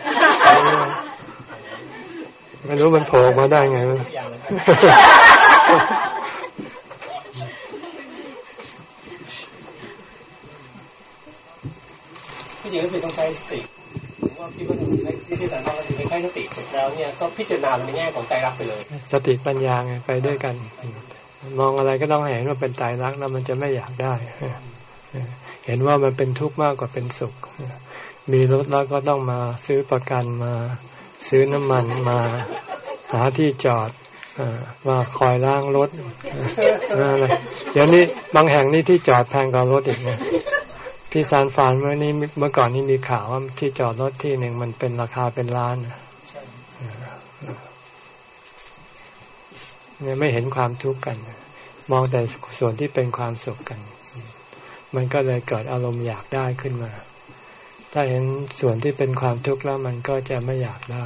ไม่รู้มันโผล่มาได้ไงวะที่จริงก็คือต้องใช้สติก็คิดว่า ที่ที่อาจารย์ว่าเราเป็นแค่สติเสร็จแล้วเนี่ยก็พิจารณาในแง่ของใจรักไปเลย สติปัญญาไงไปด้วยกัน มองอะไรก็ต้องเห็นว่าเป็นตายรักแล้วมันจะไม่อยากได้เห็นว่ามันเป็นทุกข์มากกว่าเป็นสุข มีรถแล้วก็ต้องมาซื้อประกันมา ซื้อน้ำมันมาหาที่จอดมาคอยล้างรถอะไรเดี๋ยวนี้บางแห่งนี่ที่จอดแพงกว่ารถอีกนะ ที่ซานฟานเมื่อนี้เมื่อก่อนนี้มีข่าวว่าที่จอดรถที่หนึ่งมันเป็นราคาเป็นล้านเนี่ยไม่เห็นความทุกข์กัน มองแต่ส่วนที่เป็นความสุขกัน มันก็เลยเกิดอารมณ์อยากได้ขึ้นมา ถ้าเห็นส่วนที่เป็นความทุกข์แล้วมันก็จะไม่อยากได้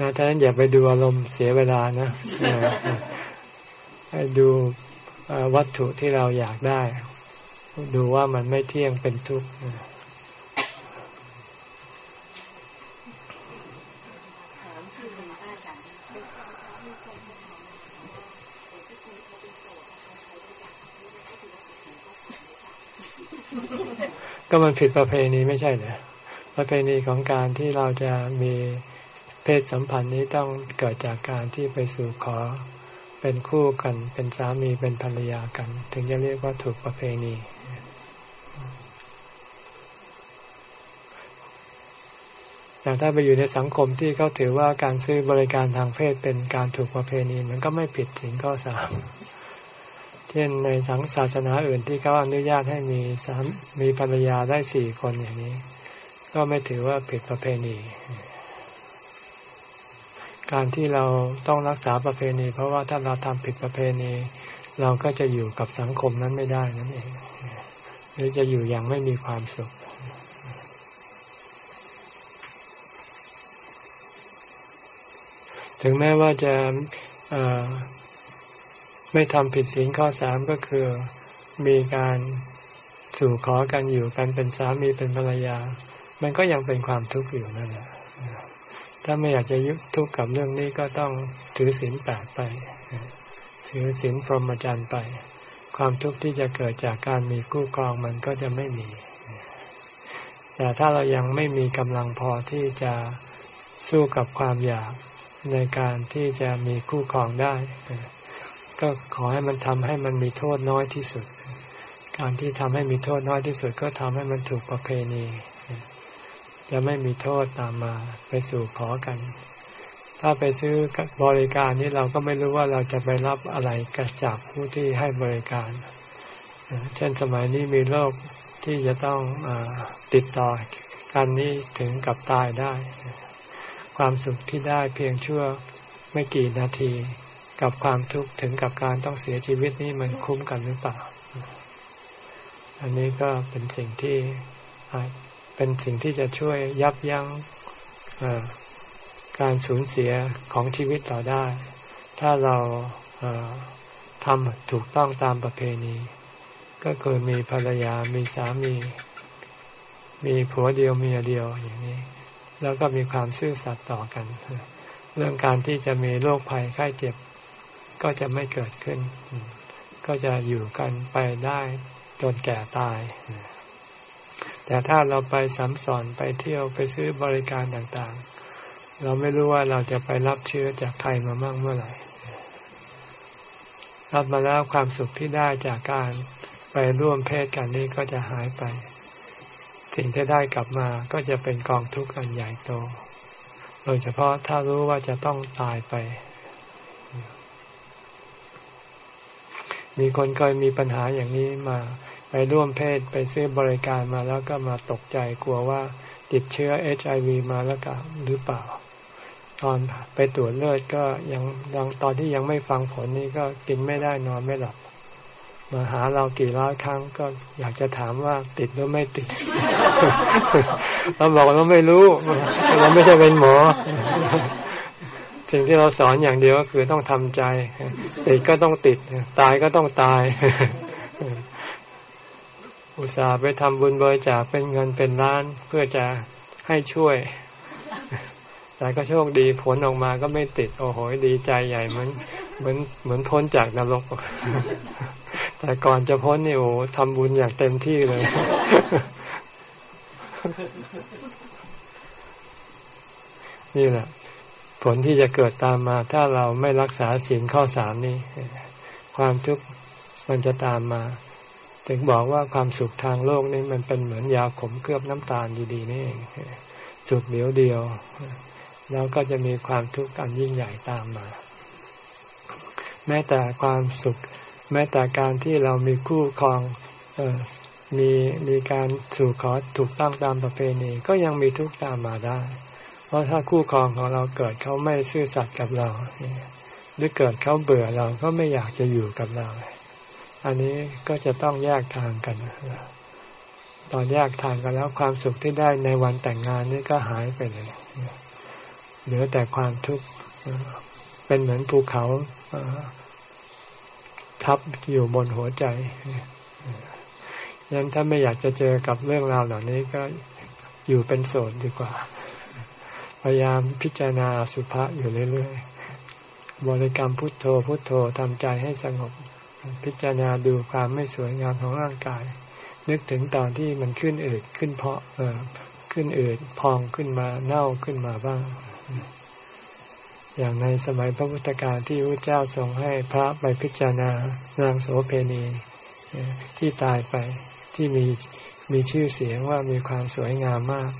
นะท่านอย่าไปดูอารมณ์เสียเวลานะให้ดูวัตถุที่เราอยากได้ ดูว่ามันไม่เที่ยงเป็นทุกข์ก็มันผิดประเพณีไม่ใช่เหรอประเพณีของการที่เราจะมี เพศสัมพันธ์นี้ต้องเกิดจากการที่ไปสู่ขอเป็นคู่กัน เป็นสามีเป็นภรรยากัน ถึงจะเรียกว่าถูกประเพณี แต่ถ้าไปอยู่ในสังคมที่เขาถือว่าการซื้อบริการทางเพศเป็นการถูกประเพณี มันก็ไม่ผิดถึงข้อสามเช่นในสังศาสนาอื่นที่เขาอนุญาตให้มีสามมีภรรยาได้สี่คนอย่างนี้ ก็ไม่ถือว่าผิดประเพณี การที่เราต้องรักษาประเพณี เพราะว่าถ้าเราทำผิดประเพณี เราก็จะอยู่กับสังคมนั้นไม่ได้นั่นเองหรือจะอยู่อย่างไม่มีความสุขถึงแม้ว่าจะไม่ทำผิดศีลข้อสามก็คือมีการสู่ขอกันอยู่กันเป็นสามีเป็นภรรยา มันก็ยังเป็นความทุกข์อยู่นั่นแหละ ถ้าไม่อยากจะยุทุกข์กับเรื่องนี้ก็ต้องถือศีลแปดไป ถือศีลพรหมจรรย์ไป ความทุกข์ที่จะเกิดจากการมีคู่ครองมันก็จะไม่มี แต่ถ้าเรายังไม่มีกำลังพอที่จะสู้กับความอยากในการที่จะมีคู่ครองได้ ก็ขอให้มันทำให้มันมีโทษน้อยที่สุด การที่ทำให้มีโทษน้อยที่สุด ก็ทำให้มันถูกประเพณี จะไม่มีโทษตามมาไปสู่ขอกัน ถ้าไปซื้อบริการนี้เราก็ไม่รู้ว่าเราจะไปรับอะไรกับจากผู้ที่ให้บริการ เช่นสมัยนี้มีโรคที่จะต้องอติดต่อกันนี้ถึงกับตายได้ ความสุขที่ได้เพียงชั่วไม่กี่นาที กับความทุกข์ถึงกับการต้องเสียชีวิตนี่มันคุ้มกันหรือเปล่า อันนี้ก็เป็นสิ่งที่ เป็นสิ่งที่จะช่วยยับยั้งการสูญเสียของชีวิตเราได้ ถ้าเราทำถูกต้องตามประเพณี ก็คือมีภรรยามีสามี มีผัวเดียวเมียเดียวอย่างนี้ แล้วก็มีความซื่อสัตย์ต่อกัน เรื่องการที่จะมีโรคภัยไข้เจ็บ ก็จะไม่เกิดขึ้น ก็จะอยู่กันไปได้จนแก่ตาย แต่ถ้าเราไปสัมสอนไปเที่ยวไปซื้อบริการต่างๆ เราไม่รู้ว่าเราจะไปรับเชื้อจากใครมามั่งเมื่อไหร่ รับมาแล้วความสุขที่ได้จากการไปร่วมเพศกันนี้ก็จะหายไป สิ่งที่ได้กลับมาก็จะเป็นกองทุกข์อันใหญ่โต โดยเฉพาะถ้ารู้ว่าจะต้องตายไป มีคนเคยมีปัญหาอย่างนี้มา ไปร่วมเพศไปซื้อบริการมาแล้วก็มาตกใจกลัวว่าติดเชื้อเอชไอวีมาแล้วก็หรือเปล่า ตอนไปตรวจเลือดก็ยังยังตอนที่ยังไม่ฟังผลนี้ก็กินไม่ได้นอนไม่หลับมาหาเรากี่ร้อยครั้งก็อยากจะถามว่าติดหรือไม่ติด เราบอกว่าไม่รู้ เราไม่ใช่เป็นหมอ สิ่งที่เราสอนอย่างเดียวก็คือต้องทำใจ ติดก็ต้องติด ตายก็ต้องตาย อุตส่าห์ไปทำบุญบริจาคเป็นเงินเป็นล้านเพื่อจะให้ช่วย แต่ก็โชคดีผลออกมาก็ไม่ติด โอ้โหดีใจใหญ่เหมือนเหมือนเหมือนพ้นจากนรก แต่ก่อนจะพ้นนี่โอ้ทำบุญอย่างเต็มที่เลย นี่แหละ ผลที่จะเกิดตามมา ถ้าเราไม่รักษาศีลข้อสามนี้ความทุกข์มันจะตามมา ถึงบอกว่าความสุขทางโลกนี่มันเป็นเหมือนยาขมเคลือบน้ำตาลดีๆนี่เองสุดเดียวเดียวแล้วก็จะมีความทุกข์อันยิ่งใหญ่ตามมา แม้แต่ความสุข แม้แต่การที่เรามีคู่ครองออมีมีการสู่ขอถูกต้องตามประเพณีก็ยังมีทุกข์ตามมาได้ เพราะถ้าคู่ครองของเราเกิดเขาไม่ซื่อสัตย์กับเราหรือเกิดเขาเบื่อเราก็ไม่อยากจะอยู่กับเรา อันนี้ก็จะต้องแยกทางกันตอนแยกทางกันแล้วความสุขที่ได้ในวันแต่งงานนี่ก็หายไปเลยเหลือแต่ความทุกข์เป็นเหมือนภูเขาทับอยู่บนหัวใจยังถ้าไม่อยากจะเจอกับเรื่องราวเหล่านี้ก็อยู่เป็นโสดดีกว่า พยายามพิจารณาสุภาษอยู่เรื่อยๆ บริกรรมพุทโธพุทโธทำใจให้สงบ พิจารณาดูความไม่สวยงามของร่างกาย นึกถึงตอนที่มันขึ้นอืดขึ้นเพาะเออขึ้นอืดพองขึ้นมาเน่าขึ้นมาบ้าง อย่างในสมัยพระพุทธการที่พระเจ้าทรงให้พระไปพิจารณานางโสเพณีที่ตายไปที่มีมีชื่อเสียงว่ามีความสวยงามมาก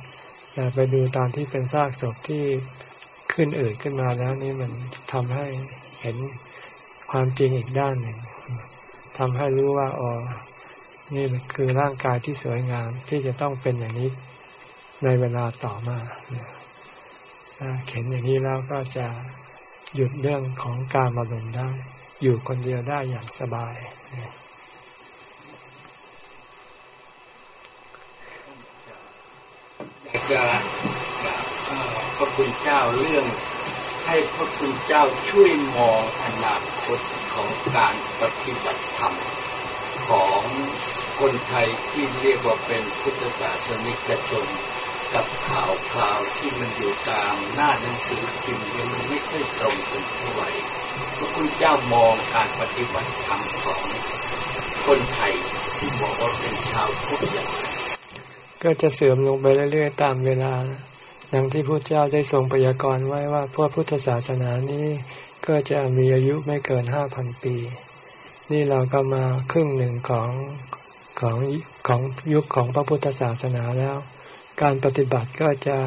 แต่ไปดูตอนที่เป็นซากศพที่ขึ้นอืดขึ้นมาแล้วนี่มันทำให้เห็นความจริงอีกด้านหนึ่ง ทำให้รู้ว่าอ๋อนี่คือร่างกายที่สวยงามที่จะต้องเป็นอย่างนี้ในเวลาต่อมาเข็นอย่างนี้แล้วก็จะหยุดเรื่องของการมาลมได้ อยู่คนเดียวได้อย่างสบายอยากจะพระคุณเจ้าเรื่อง ให้พระคุณเจ้าช่วยมองอนาคต ของการปฏิบัติธรรมของคนไทยที่เรียกว่าเป็นพุทธศาสนิกชนกับข่าวข่าวที่มันอยู่ตามหน้าหนังสือพิมพ์ยังมันไม่ค่อยตรงกันเท่าไหร่พระคุณเจ้ามองการปฏิบัติธรรมของคนไทยที่บอกว่าเป็นชาวพุทธอย่างไรก็จะเสื่อมลงไปเรื่อยๆตามเวลาดังที่พระเจ้าได้ทรงพยากรณ์ไว้ว่าพวกพุทธศาสนานี้ ก็จะมีอายุไม่เกินห้าพันปี นี่เราก็มาครึ่งหนึ่งของของของยุคของพระพุทธศาสนาแล้ว การปฏิบัติก็จะ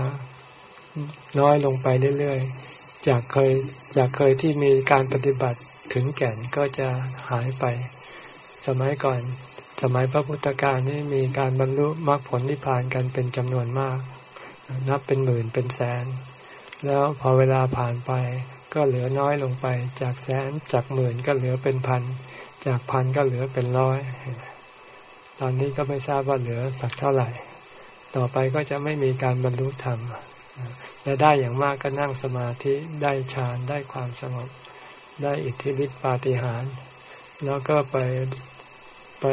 น้อยลงไปเรื่อยๆ จากเคยจากเคยที่มีการปฏิบัติถึงแก่นก็จะหายไป สมัยก่อน สมัยพระพุทธการนี่มีการบรรลุมรรคผลนิพพานกันเป็นจำนวนมาก นับเป็นหมื่นเป็นแสน แล้วพอเวลาผ่านไป ก็เหลือน้อยลงไป จากแสนจากหมื่นก็เหลือเป็นพัน จากพันก็เหลือเป็นร้อย ตอนนี้ก็ไม่ทราบว่าเหลือสักเท่าไหร่ ต่อไปก็จะไม่มีการบรรลุธรรมและได้อย่างมากก็นั่งสมาธิได้ฌานได้ความสงบ ได้อิทธิฤทธิปาฏิหาริย์แล้วก็ไปไป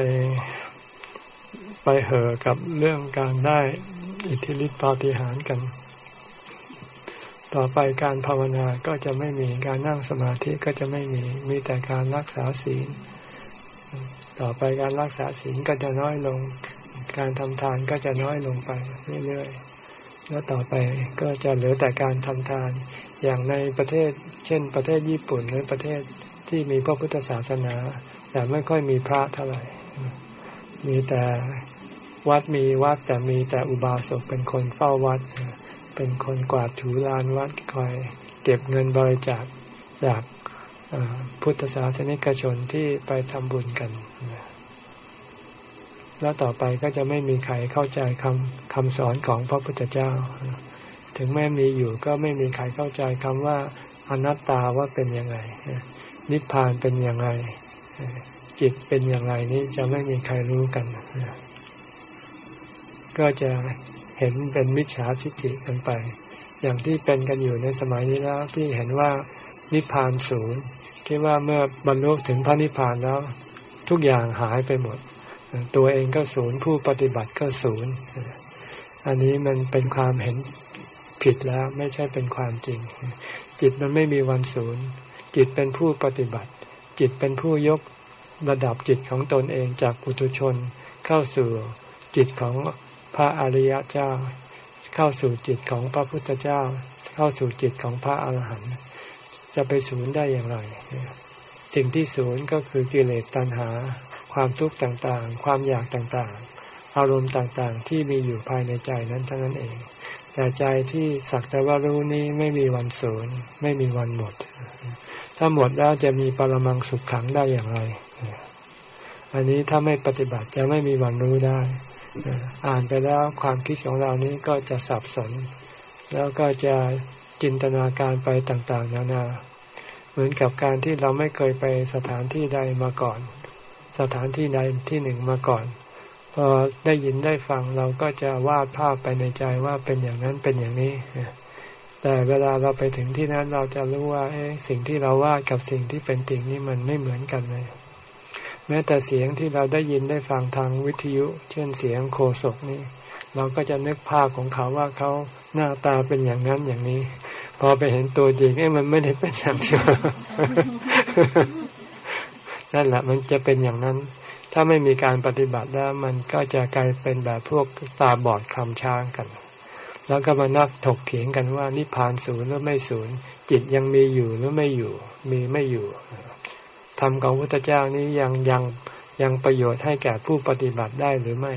ไปเห่อกับเรื่องการได้อิทธิฤทธิปาฏิหาริย์กัน ต่อไปการภาวนาก็จะไม่มีการนั่งสมาธิก็จะไม่มี มีแต่การรักษาศีล ต่อไปการรักษาศีลก็จะน้อยลง การทำทานก็จะน้อยลงไปเรื่อยๆ แล้วต่อไปก็จะเหลือแต่การทำทาน อย่างในประเทศ เช่น ประเทศญี่ปุ่นหรือประเทศที่มีพระพุทธศาสนา แต่ไม่ค่อยมีพระเท่าไหร่ มีแต่วัดมีวัดแต่มีแต่อุบาสกเป็นคนเฝ้าวัดเป็นคนกวาดถูลานวัดคอยเก็บเงินบริจาคจากพุทธศาสนิกชนที่ไปทำบุญกัน แล้วต่อไปก็จะไม่มีใครเข้าใจคำคำสอนของพระพุทธเจ้า ถึงแม้มีอยู่ก็ไม่มีใครเข้าใจคำว่าอนัตตาว่าเป็นยังไง นิพพานเป็นยังไงจิตเป็นอย่างไรนี้จะไม่มีใครรู้กัน ก็จะ เห็นเป็นมิจฉาทิฏฐิกันไป อย่างที่เป็นกันอยู่ในสมัยนี้แล้วที่เห็นว่านิพพานศูนย์คิดว่าเมื่อบรรลุถึงพระนิพพานแล้ว ทุกอย่างหายไปหมด ตัวเองก็ศูนย์ผู้ปฏิบัติก็ศูนย์อันนี้มันเป็นความเห็นผิดแล้วไม่ใช่เป็นความจริง จิตมันไม่มีวันศูนย์ จิตเป็นผู้ปฏิบัติ จิตเป็นผู้ยกระดับจิตของตนเองจากปุถุชนเข้าสู่จิตของ พระอริยเจ้า เข้าสู่จิตของพระพุทธเจ้า เข้าสู่จิตของพระอาหารหันต์จะไปศูนย์ได้อย่างไร สิ่งที่ศูนย์ก็คือกิเลสตัณหา ความทุกข์ต่างๆ ความอยากต่างๆ อารมณ์ต่างๆ ที่มีอยู่ภายในใจนั้นเท่านั้นเอง แต่ใจที่สักแต่ว่ารู้นี้ไม่มีวันศูนย์ไม่มีวันหมด ถ้าหมดแล้วจะมีปรมังสุขขังได้อย่างไร อันนี้ถ้าไม่ปฏิบัติจะไม่มีวันรู้ได้ อ่านไปแล้วความคิดของเรานี้ก็จะสับสน แล้วก็จะจินตนาการไปต่าง ๆ นานา เหมือนกับการที่เราไม่เคยไปสถานที่ใดมาก่อน สถานที่ใดที่หนึ่งมาก่อนพอได้ยินได้ฟังเราก็จะวาดภาพไปในใจว่าเป็นอย่างนั้นเป็นอย่างนี้ แต่เวลาเราไปถึงที่นั้นเราจะรู้ว่า เอ๊ะสิ่งที่เราวาดกับสิ่งที่เป็นจริงนี่มันไม่เหมือนกันเลย แม้แต่เสียงที่เราได้ยินได้ฟังทางวิทยุ เช่นเสียงโคศกนี่ เราก็จะนึกภาพของเขาว่าเขาหน้าตาเป็นอย่างนั้นอย่างนี้ พอไปเห็นตัวจริงไอ้มันไม่ได้เป็นอย่างนี้นั่นแหละมันจะเป็นอย่างนั้น ถ้าไม่มีการปฏิบัติแล้วมันก็จะกลายเป็นแบบพวกตาบอดคำช้างกัน แล้วก็มานักถกเถียงกันว่านิพพานศูนย์หรือไม่ศูนย์จิตยังมีอยู่หรือไม่อยู่ มีไม่อยู่ ธรรมของพระพุทธเจ้านี้ยังยังยังประโยชน์ให้แก่ผู้ปฏิบัติได้หรือไม่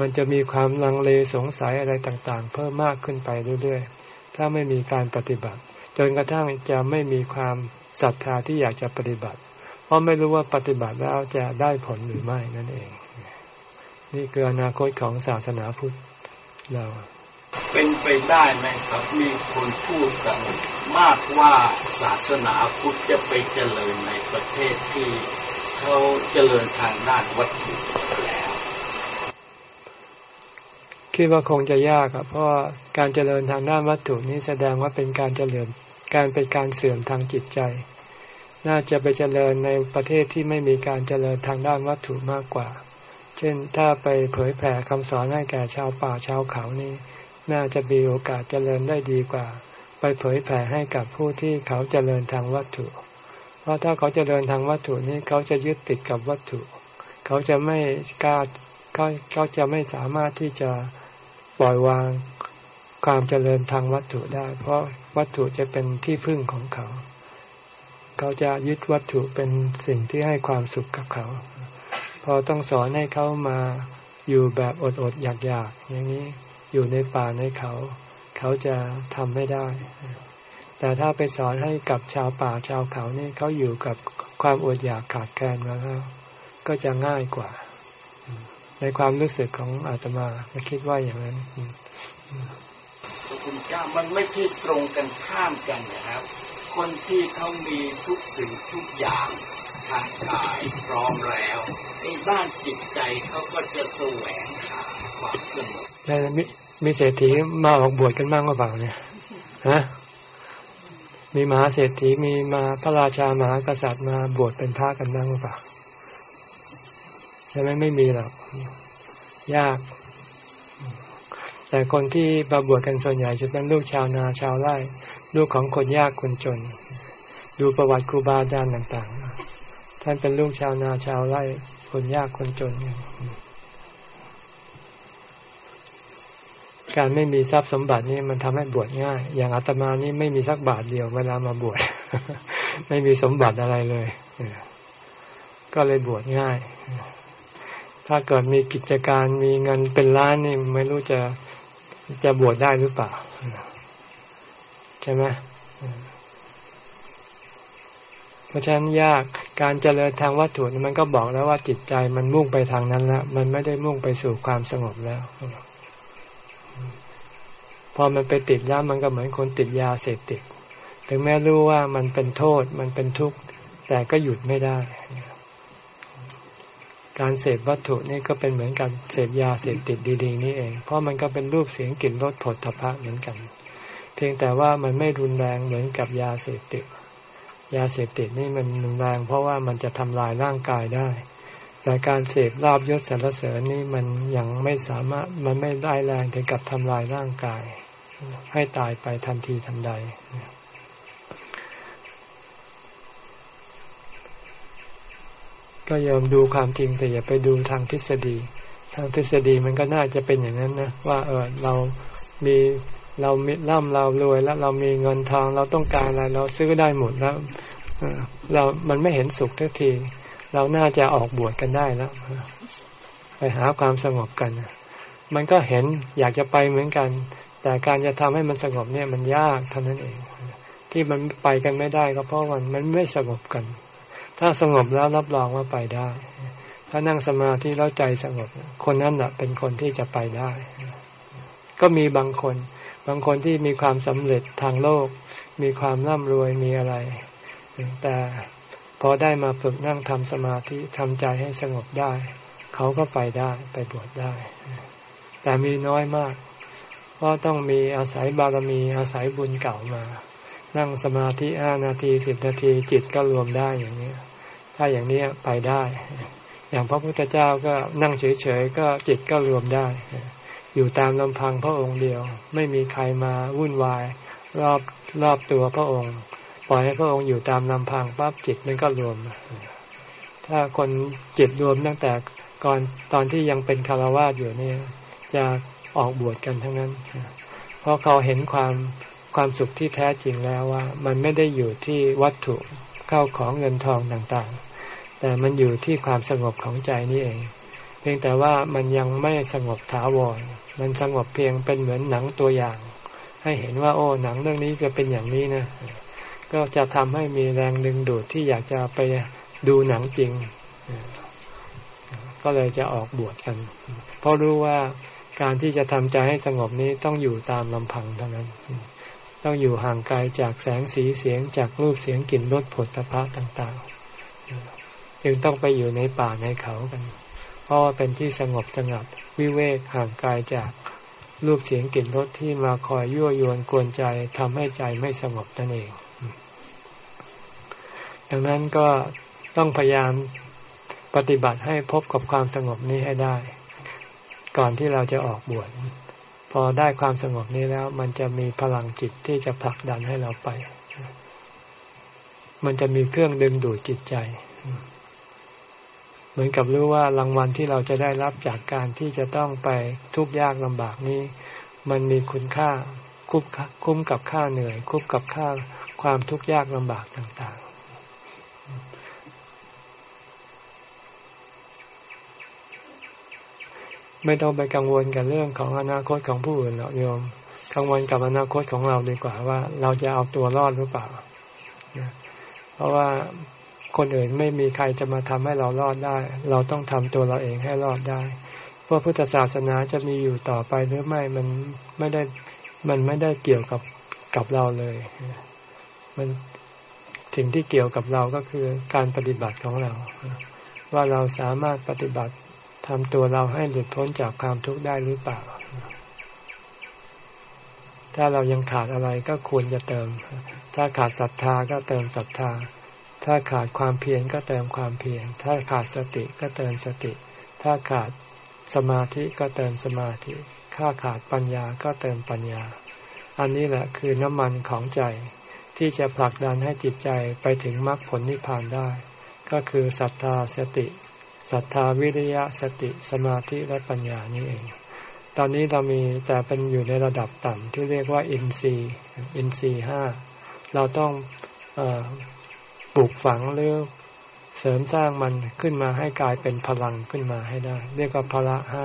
มันจะมีความลังเลสงสัยอะไรต่างๆ เพิ่มมากขึ้นไปเรื่อยๆ ถ้าไม่มีการปฏิบัติ จนกระทั่งจะไม่มีความศรัทธาที่อยากจะปฏิบัติ เพราะไม่รู้ว่าปฏิบัติแล้วจะได้ผลหรือไม่นั่นเอง นี่คืออนาคตของศาสนาพุทธเรา เป็นไปได้ไหมครับ มีคนพูดกันมากว่าศาสนาพุทธจะไปเจริญในประเทศที่เขาเจริญทางด้านวัตถุแล้ว คิดว่าคงจะยากครับเพราะการเจริญทางด้านวัตถุนี้แสดงว่าเป็นการเจริญการเป็นการเสื่อมทางจิตใจ น่าจะไปเจริญในประเทศที่ไม่มีการเจริญทางด้านวัตถุมากกว่า เช่นถ้าไปเผยแผ่คำสอนให้แก่ชาวป่าชาวเขานี่ น่าจะมีโอกาสเจริญได้ดีกว่า ไปเผยแผ่ให้กับผู้ที่เขาเจริญทางวัตถุ เพราะถ้าเขาเจริญทางวัตถุนี้เขาจะยึดติดกับวัตถุ เขาจะไม่กล้าเขาเขาจะไม่สามารถที่จะปล่อยวางความเจริญทางวัตถุได้ เพราะวัตถุจะเป็นที่พึ่งของเขา เขาจะยึดวัตถุเป็นสิ่งที่ให้ความสุขกับเขา พอต้องสอนให้เขามาอยู่แบบอดอดอยากอยากอย่างนี้ อยู่ในป่าในเขา เขาจะทำไม่ได้ แต่ถ้าไปสอนให้กับชาวป่าชาวเขานี่เขาอยู่กับความอดอยากขาดแคลนมาแล้ว ก็จะง่ายกว่า ในความรู้สึกของอาตมาคิดว่าอย่างนั้นคุณเจ้ามันไม่ใช่ตรงกันข้ามกันนะครับ คนที่เขามีทุกสิ่งทุกอย่างทางกายพร้อมแล้วในบ้านจิตใจเขาก็จะแสวงหาความสงบแล้ว มีเศรษฐีมาออกบวชกันบ้างหรือเปล่าเนี่ยฮะมีมหาเศรษฐีมีมาพระราชามหากษัตริย์มาบวชเป็นพระกันบ้างหรือเปล่าใช่ไหมไม่มีหรอกยาก แต่คนที่มาบวชกันส่วนใหญ่จะเป็นลูกชาวนาชาวไร่ ลูกของคนยากคนจน ดูประวัติครูบาอาจารย์ต่าง ๆ ท่านเป็นลูกชาวนาชาวไร่ คนยากคนจน การไม่มีทรัพย์สมบัตินี่มันทำให้บวชง่าย อย่างอาตมานี่ไม่มีสักบาทเดียวเวลามาบวชไม่มีสมบัติอะไรเลยก็เลยบวชง่าย ถ้าเกิดมีกิจการมีเงินเป็นล้านนี่ไม่รู้จะจะบวชได้หรือเปล่า ใช่ไหมเพราะฉะนั้นยากการเจริญทางวัตถุมันก็บอกแล้วว่าจิตใจมันมุ่งไปทางนั้นแล้วมันไม่ได้มุ่งไปสู่ความสงบแล้ว พอมันไปติดแล้วมันก็เหมือนคนติดยาเสพติด ถึงแม้รู้ว่ามันเป็นโทษมันเป็นทุกข์แต่ก็หยุดไม่ได้ การเสพวัตถุนี่ก็เป็นเหมือนกันเสพยาเสพติดดี ๆ นี่เอง เพราะมันก็เป็นรูปเสียงกลิ่นรสผลทพะเหมือนกัน เพียงแต่ว่ามันไม่รุนแรงเหมือนกับยาเสพติด ยาเสพติดนี่มันรุนแรง เพราะว่ามันจะทำลายร่างกายได้ แต่การเสพลาบยศสรรเสริญนี่มันยังไม่สามารถมันไม่ได้แรงถึงกับทำลายร่างกาย ให้ตายไปทันทีทันใด ก็ยอมดูความจริงแต่อย่าไปดูทางทฤษฎี ทางทฤษฎีมันก็น่าจะเป็นอย่างนั้นนะว่า เออเรามีเรามีร่ำเรารวยแล้วเรามีเงินทองเราต้องการอะไร เราซื้อได้หมดแล้วเรา มันไม่เห็นสุขทันที เราน่าจะออกบวชกันได้แล้ว ไปหาความสงบกัน มันก็เห็นอยากจะไปเหมือนกัน แต่การจะทำให้มันสงบเนี่ยมันยากเท่านั้นเอง ที่มันไปกันไม่ได้ก็เพราะมันมันไม่สงบกัน ถ้าสงบแล้วรับรองว่าไปได้ ถ้านั่งสมาธิแล้วใจสงบ คนนั้นแหะเป็นคนที่จะไปได้ ก็มีบางคน บางคนที่มีความสำเร็จทางโลก มีความร่ำรวยมีอะไร แต่พอได้มาฝึกนั่งทำสมาธิทำใจให้สงบได้ เขาก็ไปได้ไปบวชได้ แต่มีน้อยมาก เพราะต้องมีอาศัยบารมีอาศัยบุญเก่ามา นั่งสมาธิห้านาทีสิบนาทีจิตก็รวมได้อย่างนี้ถ้าอย่างนี้ไปได้ อย่างพระพุทธเจ้าก็นั่งเฉยๆก็จิตก็รวมได้ อยู่ตามลำพังพระองค์เดียว ไม่มีใครมาวุ่นวาย รอบรอบตัวพระองค์ ปล่อยให้พระองค์อยู่ตามลำพังปั๊บจิตมันก็รวม ถ้าคนจิตรวมตั้งแต่ก่อนตอนที่ยังเป็นคารวาสอยู่เนี่ยจะ ออกบวชกันทั้งนั้น เพราะเขาเห็นความความสุขที่แท้จริงแล้วว่า มันไม่ได้อยู่ที่วัตถุเข้าของเงินทองต่างๆ แต่มันอยู่ที่ความสงบของใจนี่เอง เพียงแต่ว่ามันยังไม่สงบถาวร มันสงบเพียงเป็นเหมือนหนังตัวอย่าง ให้เห็นว่า โอ้หนังเรื่องนี้จะเป็นอย่างนี้นะ ก็จะทำให้มีแรงดึงดูดที่อยากจะไปดูหนังจริง ก็เลยจะออกบวชกัน เพราะรู้ว่า การที่จะทำใจให้สงบนี้ต้องอยู่ตามลำพังเท่านั้น ต้องอยู่ห่างไกลจากแสงสีเสียงจากรูปเสียงกลิ่นรสผลตภะต่างๆ จึงต้องไปอยู่ในป่าในเขากัน เพราะว่าเป็นที่สงบสงัดวิเวกห่างไกลจากรูปเสียงกลิ่นรสที่มาคอยยั่วยวนกวนใจทำให้ใจไม่สงบนั่นเอง ดังนั้นก็ต้องพยายามปฏิบัติให้พบกับความสงบนี้ให้ได้ ก่อนที่เราจะออกบวชพอได้ความสงบนี้แล้ว มันจะมีพลังจิตที่จะผลักดันให้เราไป มันจะมีเครื่องดึงดูดจิตใจ เหมือนกับรู้ว่ารางวัลที่เราจะได้รับจากการที่จะต้องไปทุกข์ยากลำบากนี้ มันมีคุณค่าคุ้มคุ้มกับค่าเหนื่อย คุ้มกับค่าความทุกข์ยากลำบากต่าง ไม่ต้องไปกังวลกับเรื่องของอนาคตของผู้อื่นหรอกโยม กังวลกับอนาคตของเราดีกว่าว่า เราจะเอาตัวรอดหรือเปล่า เพราะว่าคนอื่นไม่มีใครจะมาทำให้เรารอดได้ เราต้องทำตัวเราเองให้รอดได้พราะพุทธศาสนาจะมีอยู่ต่อไปหรือไม่มันไม่ได้มันไม่ได้เกี่ยวกับกับเราเลย มันสิ่งที่เกี่ยวกับเราก็คือการปฏิบัติของเรา ว่าเราสามารถปฏิบัติ ทำตัวเราให้หลุดพ้นจากความทุกข์ได้หรือเปล่า ถ้าเรายังขาดอะไรก็ควรจะเติม ถ้าขาดศรัทธาก็เติมศรัทธา ถ้าขาดความเพียรก็เติมความเพียร ถ้าขาดสติก็เติมสติ ถ้าขาดสมาธิก็เติมสมาธิ ถ้าขาดปัญญาก็เติมปัญญา อันนี้แหละคือน้ำมันของใจที่จะผลักดันให้จิตใจไปถึงมรรคผลนิพพานได้ ก็คือศรัทธาสติ ศรัทธาวิริยะสติสมาธิและปัญญานี่เอง ตอนนี้เรามีแต่เป็นอยู่ในระดับต่ำที่เรียกว่าอินทรีย์อินทรีย์ห้าเราต้องอปลูกฝังหรือเสริมสร้างมันขึ้นมาให้กลายเป็นพลังขึ้นมาให้ได้ เรียกว่าพละห้า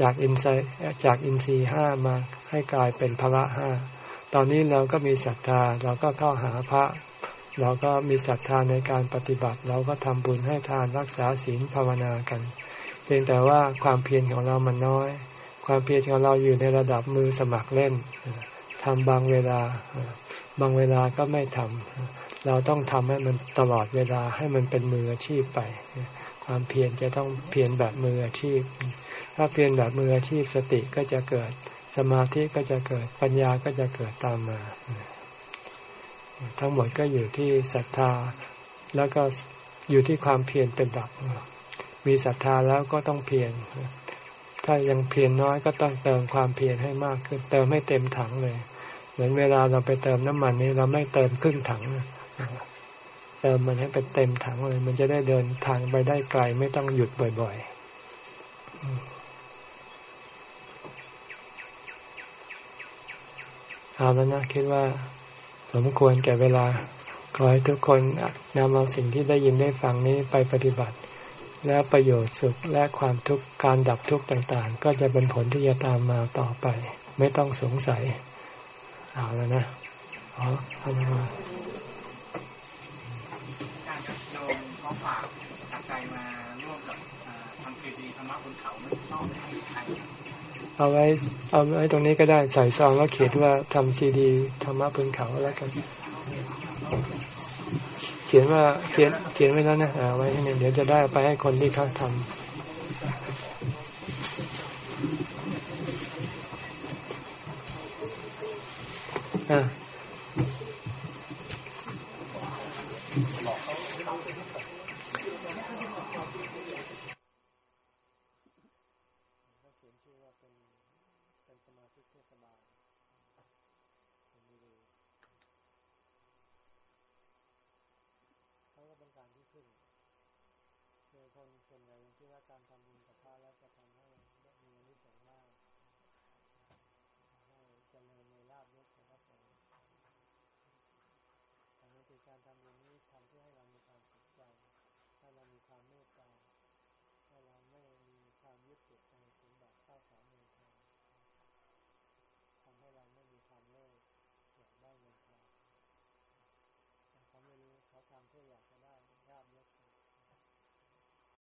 จากอินทรีย์จากอินทรีย์ห้ามาให้กลายเป็นพละห้าตอนนี้เราก็มีศรัทธาเราก็เข้าหาพระ เราก็มีศรัทธาในการปฏิบัติ เราก็ทำบุญให้ทานรักษาศีลภาวนากัน เพียงแต่ว่าความเพียรของเรามันน้อย ความเพียรของเราอยู่ในระดับมือสมัครเล่นทำบางเวลา บางเวลาก็ไม่ทำเราต้องทำให้มันตลอดเวลาให้มันเป็นมืออาชีพไป ความเพียรจะต้องเพียรแบบมืออาชีพ ถ้าเพียรแบบมืออาชีพสติก็จะเกิดสมาธิก็จะเกิดปัญญาก็จะเกิดตามมา ทั้งหมดก็อยู่ที่ศรัทธา แล้วก็อยู่ที่ความเพียรเป็นดับ มีศรัทธาแล้วก็ต้องเพียร ถ้ายังเพียรน้อยก็ต้องเติมความเพียรให้มากขึ้น เติมให้เต็มถังเลย เหมือนเวลาเราไปเติมน้ำมันนี่เราไม่เติมครึ่งถังเติมมันให้เป็นเต็มถังเลย มันจะได้เดินทางไปได้ไกลไม่ต้องหยุดบ่อย ๆเอาแล้วนะคิดว่า สมควรแก่เวลา ขอให้ทุกคนนำเอาสิ่งที่ได้ยินได้ฟังนี้ไปปฏิบัติ แล้วประโยชน์สุขและความทุกข์การดับทุกข์ต่างๆ ก็จะเป็นผลที่จะตามมาต่อไป ไม่ต้องสงสัย เอาแล้วนะอ๋อทำมาฝากตัดใจมาร่วมกับทางซีดีธรรมะบนเขาไม่ชอบให้ใคร เอาไว้ เอาไว้ตรงนี้ก็ได้ใส่ซองแล้วเขียนว่าทำซีดีธรรมะบนเขาแล้วกัน เขียนว่าเขียนเขียนไว้แล้วนะเอาไว้ให้เดี๋ยวจะได้ไปให้คนที่เขาทำอ่า